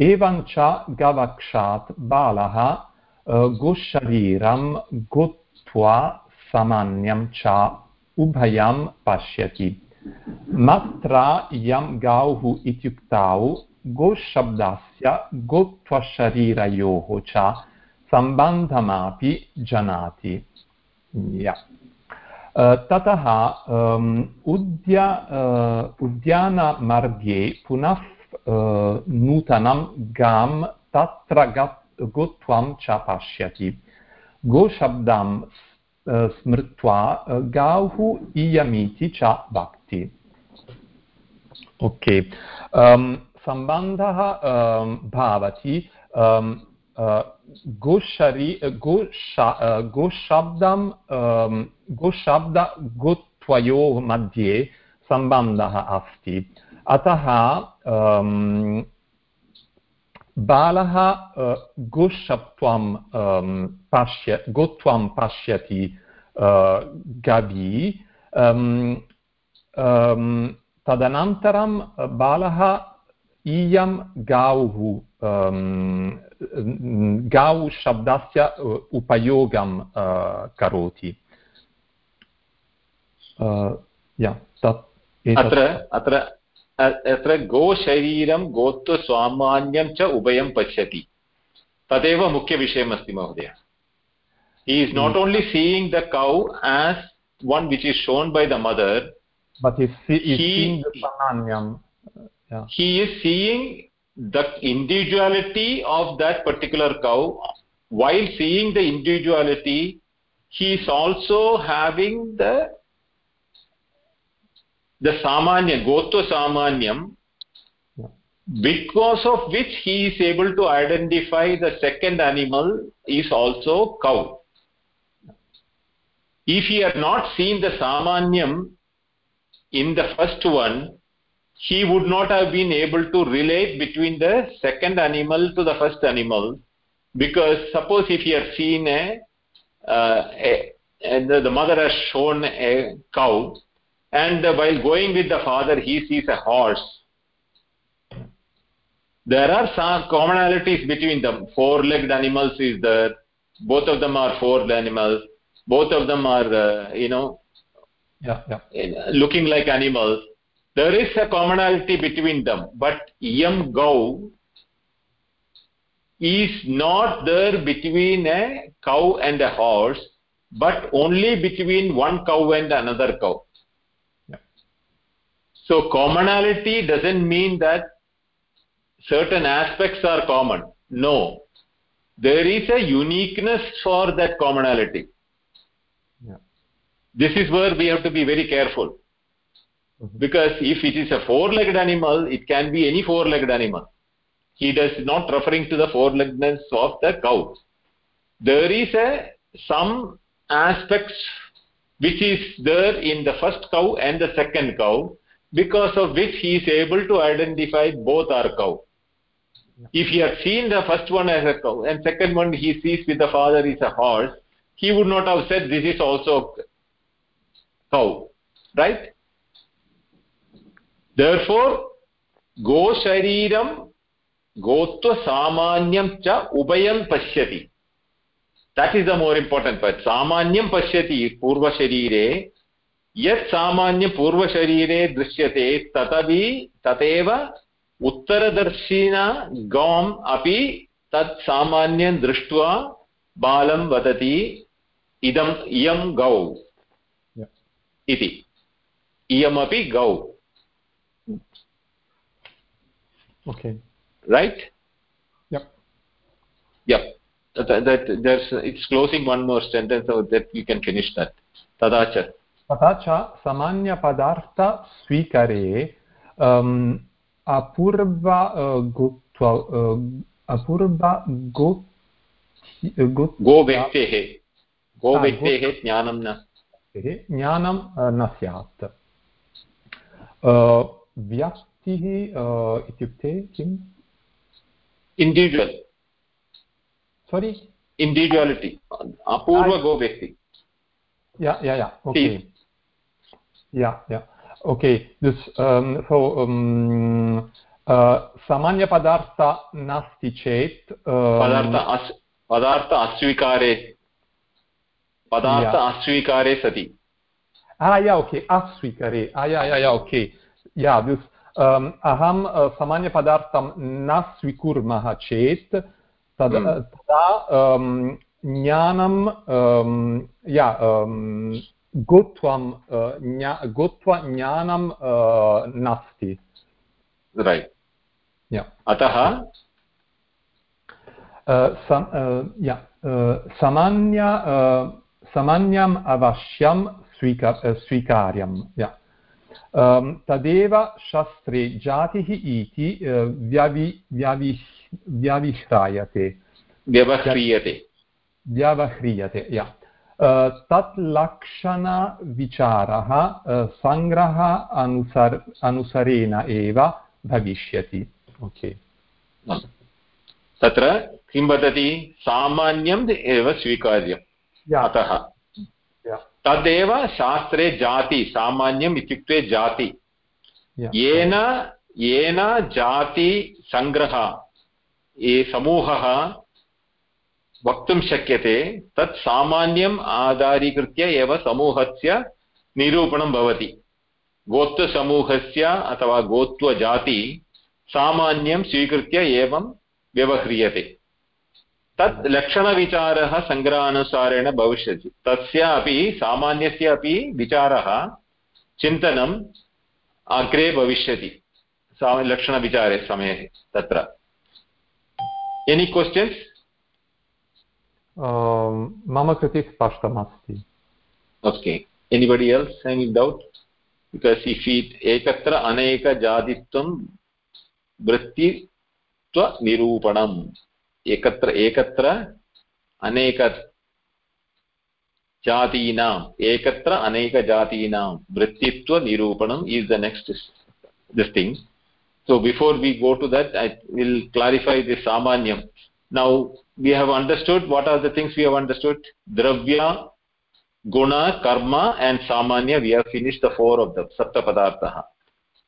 एवञ्च गवक्षात् बालः गुशरीरं गुत्वा सामान्यं च उभयं पश्यति। मत्र यं गौः इत्युक्तौ, गोशब्दस्य गोत्वशरीरयोः च सम्बन्धमपि जानाति। या। ततः उद्या उद्यानमार्गे पुनः नूतनं गां तत्र गोत्वं च पश्यति। गोशब्दं स्मृत्वा गौः इयमिति च वक्ति ओके। सम्बन्धः भवति। गोशरी गोश गोशब्दं गोशब्द गोत्वयोः मध्ये सम्बन्धः अस्ति। अतः बालः गोशप्त्वं पश्य, गोत्वं पश्यति गवी तदनन्तरं बालः इयं गावुः। गौ शब्दस्य उपयोगं करोति अत्र अत्र अत्र गोशरीरं गोत्वसामान्यं च उभयं पश्यति। तदेव मुख्यविषयमस्ति महोदय। He is not only seeing the cow as one which is shown by the mother he is seeing the individuality of that particular cow while seeing the individuality he is also having the the samanya gotva samanyam because of which he is able to identify the second animal is also cow. If he had not seen the samanyam in the first one he would not have been able to relate between the second animal to the first animal. Because suppose if he had seen a, uh, a and the, the mother has shown a cow and while going with the father he sees a horse. There are some commonalities between them. Four legged animals is there. Both of them are four legged animals. Both of them are uh, you know yeah, yeah. looking like animals there is a commonality between them but yam gau is not there between a cow and a horse but only between one cow and another cow yeah. so commonality doesn't mean that certain aspects are common no there is a uniqueness for that commonality yeah. this is where we have to be very careful. Mm-hmm. because if it is a four legged animal it can be any four legged animal. He does not referring to the four leggedness of the cow. There is a some aspects which is there in the first cow and the second cow because of which he is able to identify both are cow. If he had seen the first one as a cow and second one he sees with the father is a horse he would not have said this is also cow right therefore गोशरीरं गोत्वसामान्यं च उभयं पश्यति that is the more important part. सामान्यं पश्यति पूर्वशरीरे यत् सामान्यं पूर्वशरीरे दृश्यते तदपि तदेव उत्तरदर्शिना गौम् अपि तत् सामान्यं दृष्ट्वा बालं वदति इदम् इयं गौ इति इयमपि गौ okay right yep yep that, that there's it's closing one more sentence so that you can finish that च तथा च सामान्यपदार्थस्वीकरे अपूर्व गुत्व अपूर्व गो गोव्यक्तेः गोव्यक्तेः ज्ञानं न ज्ञानं न स्यात् व्यक्तिः इत्युक्ते किम्? इण्डिविजुवल् सोरि इण्डिविजुवालिटि अपूर्वगो व्यक्ति ओके सामान्यपदार्थ नास्ति चेत् पदार्थ अस्वीकारे पदार्थ अस्वीकारे सति आया ओके अस्वीकारे आया ओके या दिस् अहं सामान्यपदार्थं न स्वीकुर्मः चेत् तद् तदा ज्ञानं या गोत्वं गोत्वज्ञानं नास्ति अतः सामान्य सामान्यम् अवश्यं स्वीका स्वीकार्यं या तदेव शास्त्रे जातिः इति व्यवि व्यवि व्यविह्रायते व्यवह्रियते व्यवह्रियते या तत् लक्षणविचारः सङ्ग्रह अनुसर अनुसरेण एव भविष्यति ओके तत्र किं वदति सामान्यम् एव स्वीकार्यम् अतः तदेव शास्त्रे जाति सामान्यम् इत्युक्ते जाति। येन येन जातिसङ्ग्रह ये समूहः वक्तुं शक्यते तत् सामान्यम् आधारीकृत्य एव समूहस्य निरूपणं भवति। गोत्वसमूहस्य अथवा गोत्वजाति सामान्यं स्वीकृत्य एवं व्यवह्रियते। तत् लक्षणविचारः सङ्ग्रहानुसारेण भविष्यति। तस्य अपि सामान्यस्य अपि विचारः चिन्तनम् अग्रे भविष्यति लक्षणविचारे समये तत्र। एनि क्वश्चन्स् मम कृते स्पष्टमस्ति। Okay anybody else any doubt because if it एकत्र अनेकजातित्वं वृत्तित्वनिरूपणम्। एकत्र एकत्र अनेक जातीनाम् एकत्र अनेकजातीनां वृत्तित्वनिरूपणम् the next this thing so before we go to that i will clarify this samanyam now we have understood what are the things we have understood dravya guna karma and samanya we have finished the four of them sapta padartha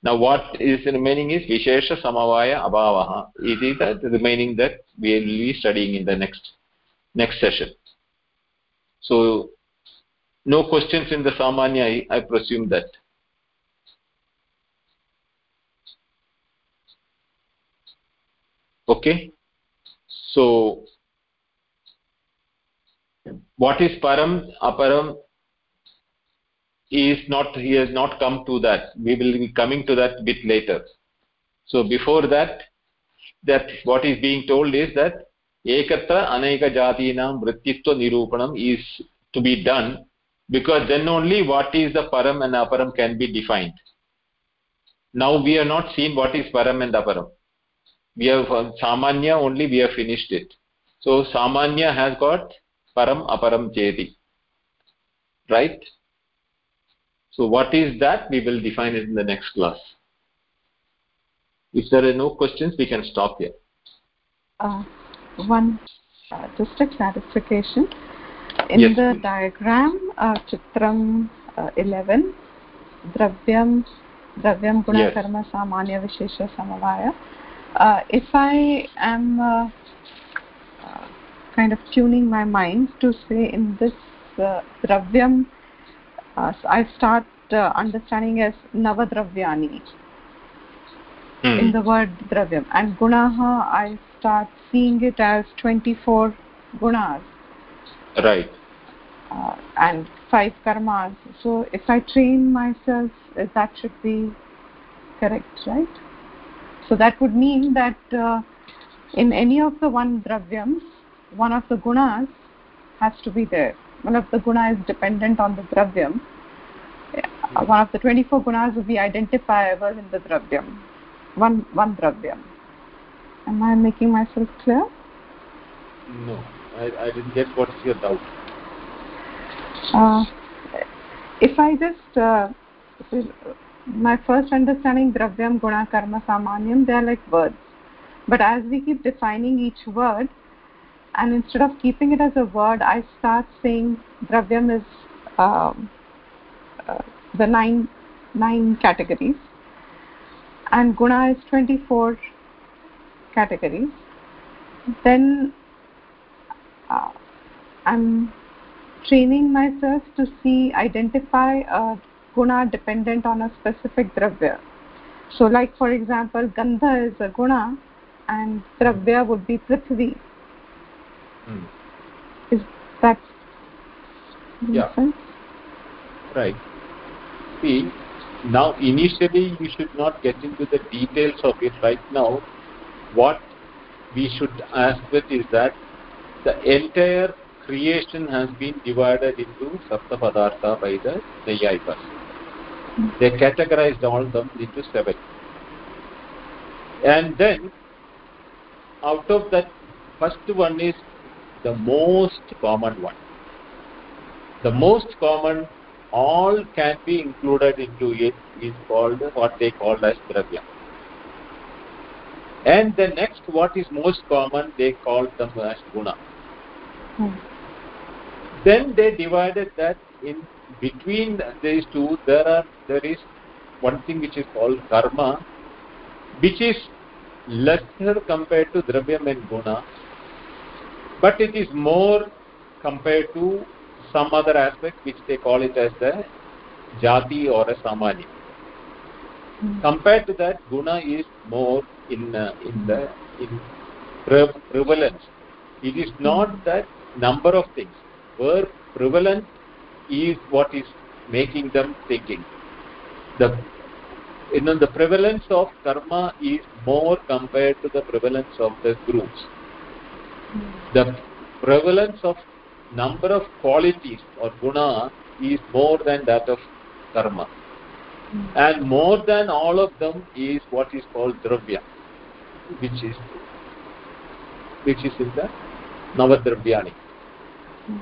now what is remaining is vishesha samavaya abhavah it is that remaining that we will be studying in the next next session. So no questions in the samanya i, I presume that. Okay? So what is param aparam is not he has not come to that. We will be coming to that bit later. So before that that what is being told is that ekatra aneka jatinam vrittitva nirupanam is to be done because then only what is the param and aparam can be defined. Now we have not seen what is param and aparam. We have samanya only we have finished it. So samanya has got param aparam cheti. Right so what is that? We will define it in the next class. If there are no questions we can stop here. Uh, one uh, just a clarification. In yes, the diagram uh, chitram uh, 11 dravyam dravyam guna yes. karma samanya vishesha samavaya uh, if i am uh, uh, kind of tuning my mind to say in this uh, dravyam I start uh, understanding as navadravyani hmm. in the word dravyam. And gunaha I start seeing it as 24 gunas. Right. Uh, and five karmas. So if I train myself uh, that should be correct right? So that would mean that uh, in any of the one dravyams one of the gunas has to be there one of the guna is dependent on the dravyam. Uh, one of the 24 gunas will be identifiable in the dravyam. One one dravyam. Am i making myself clear? No i, I didn't get what's your doubt. Uh, if i just uh, my first understanding dravyam guna karma samanyam they are like words. But as we keep defining each word and instead of keeping it as a word i start saying dravyam is um, uh, the nine nine categories. And guna is 24 categories. Then uh, i'm training myself to see identify a guna dependent on a specific dravya. So like for example gandha is a guna and dravya would be prithvi Hmm. Is that yeah. sense? Right. See, now initially you should not get into the details of it right now. What we should ask with is that the entire creation has been divided into Sapta Padartha by the Nayayikas. They categorized all them into seven. And then, out of that, first one is the most common one. The most common, all can be included into it is called what they call as dravya. and the next what is most common they call them as guna Hmm. then they divided that in between these two there are there is one thing which is called karma which is lesser compared to dravyam and guna but it is more compared to some other aspect which they call it as the jati or a samani. Compared to that guna is more in uh, in the in pre- prevalence. It is not that number of things. Where prevalent is what is making them thinking. The you know the prevalence of karma is more compared to the prevalence of the groups the prevalence of number of qualities or guna is more than that of karma. Hmm. And more than all of them is what is called dravya which is which is in the navadravyani hmm.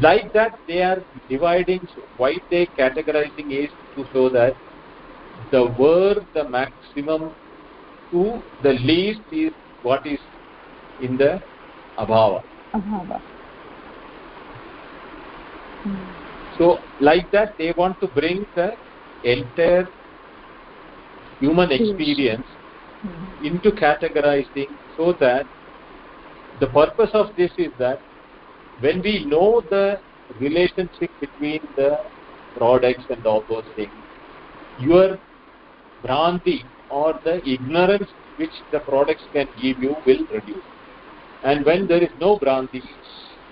like that they are dividing why they categorizing is to show that the where the maximum to the least is what is in the abhava. Abhava. Hmm. So like that they want to bring the entire human experience. Hmm. into categorizing so that the purpose of this is that when we know the relationship between the products and all those things your bhranti or the ignorance which the products can give you will reduce and when there is no Branti,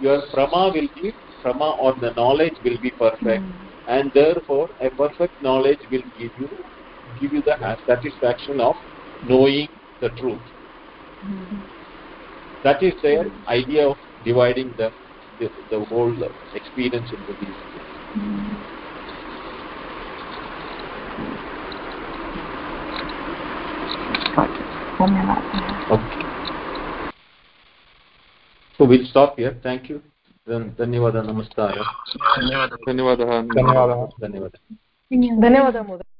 your Prama will be, Prama or the knowledge will be perfect. Mm. And therefore, a perfect knowledge will give you, give you the satisfaction of knowing the truth. Mm. That is their idea of dividing the, the, the whole experience into these. Mm. Okay. So we'll stop here. Thank you. Then धन्यवादः नमस्कारः धन्यवादः धन्यवादः धन्यवादः धन्यवादः महोदय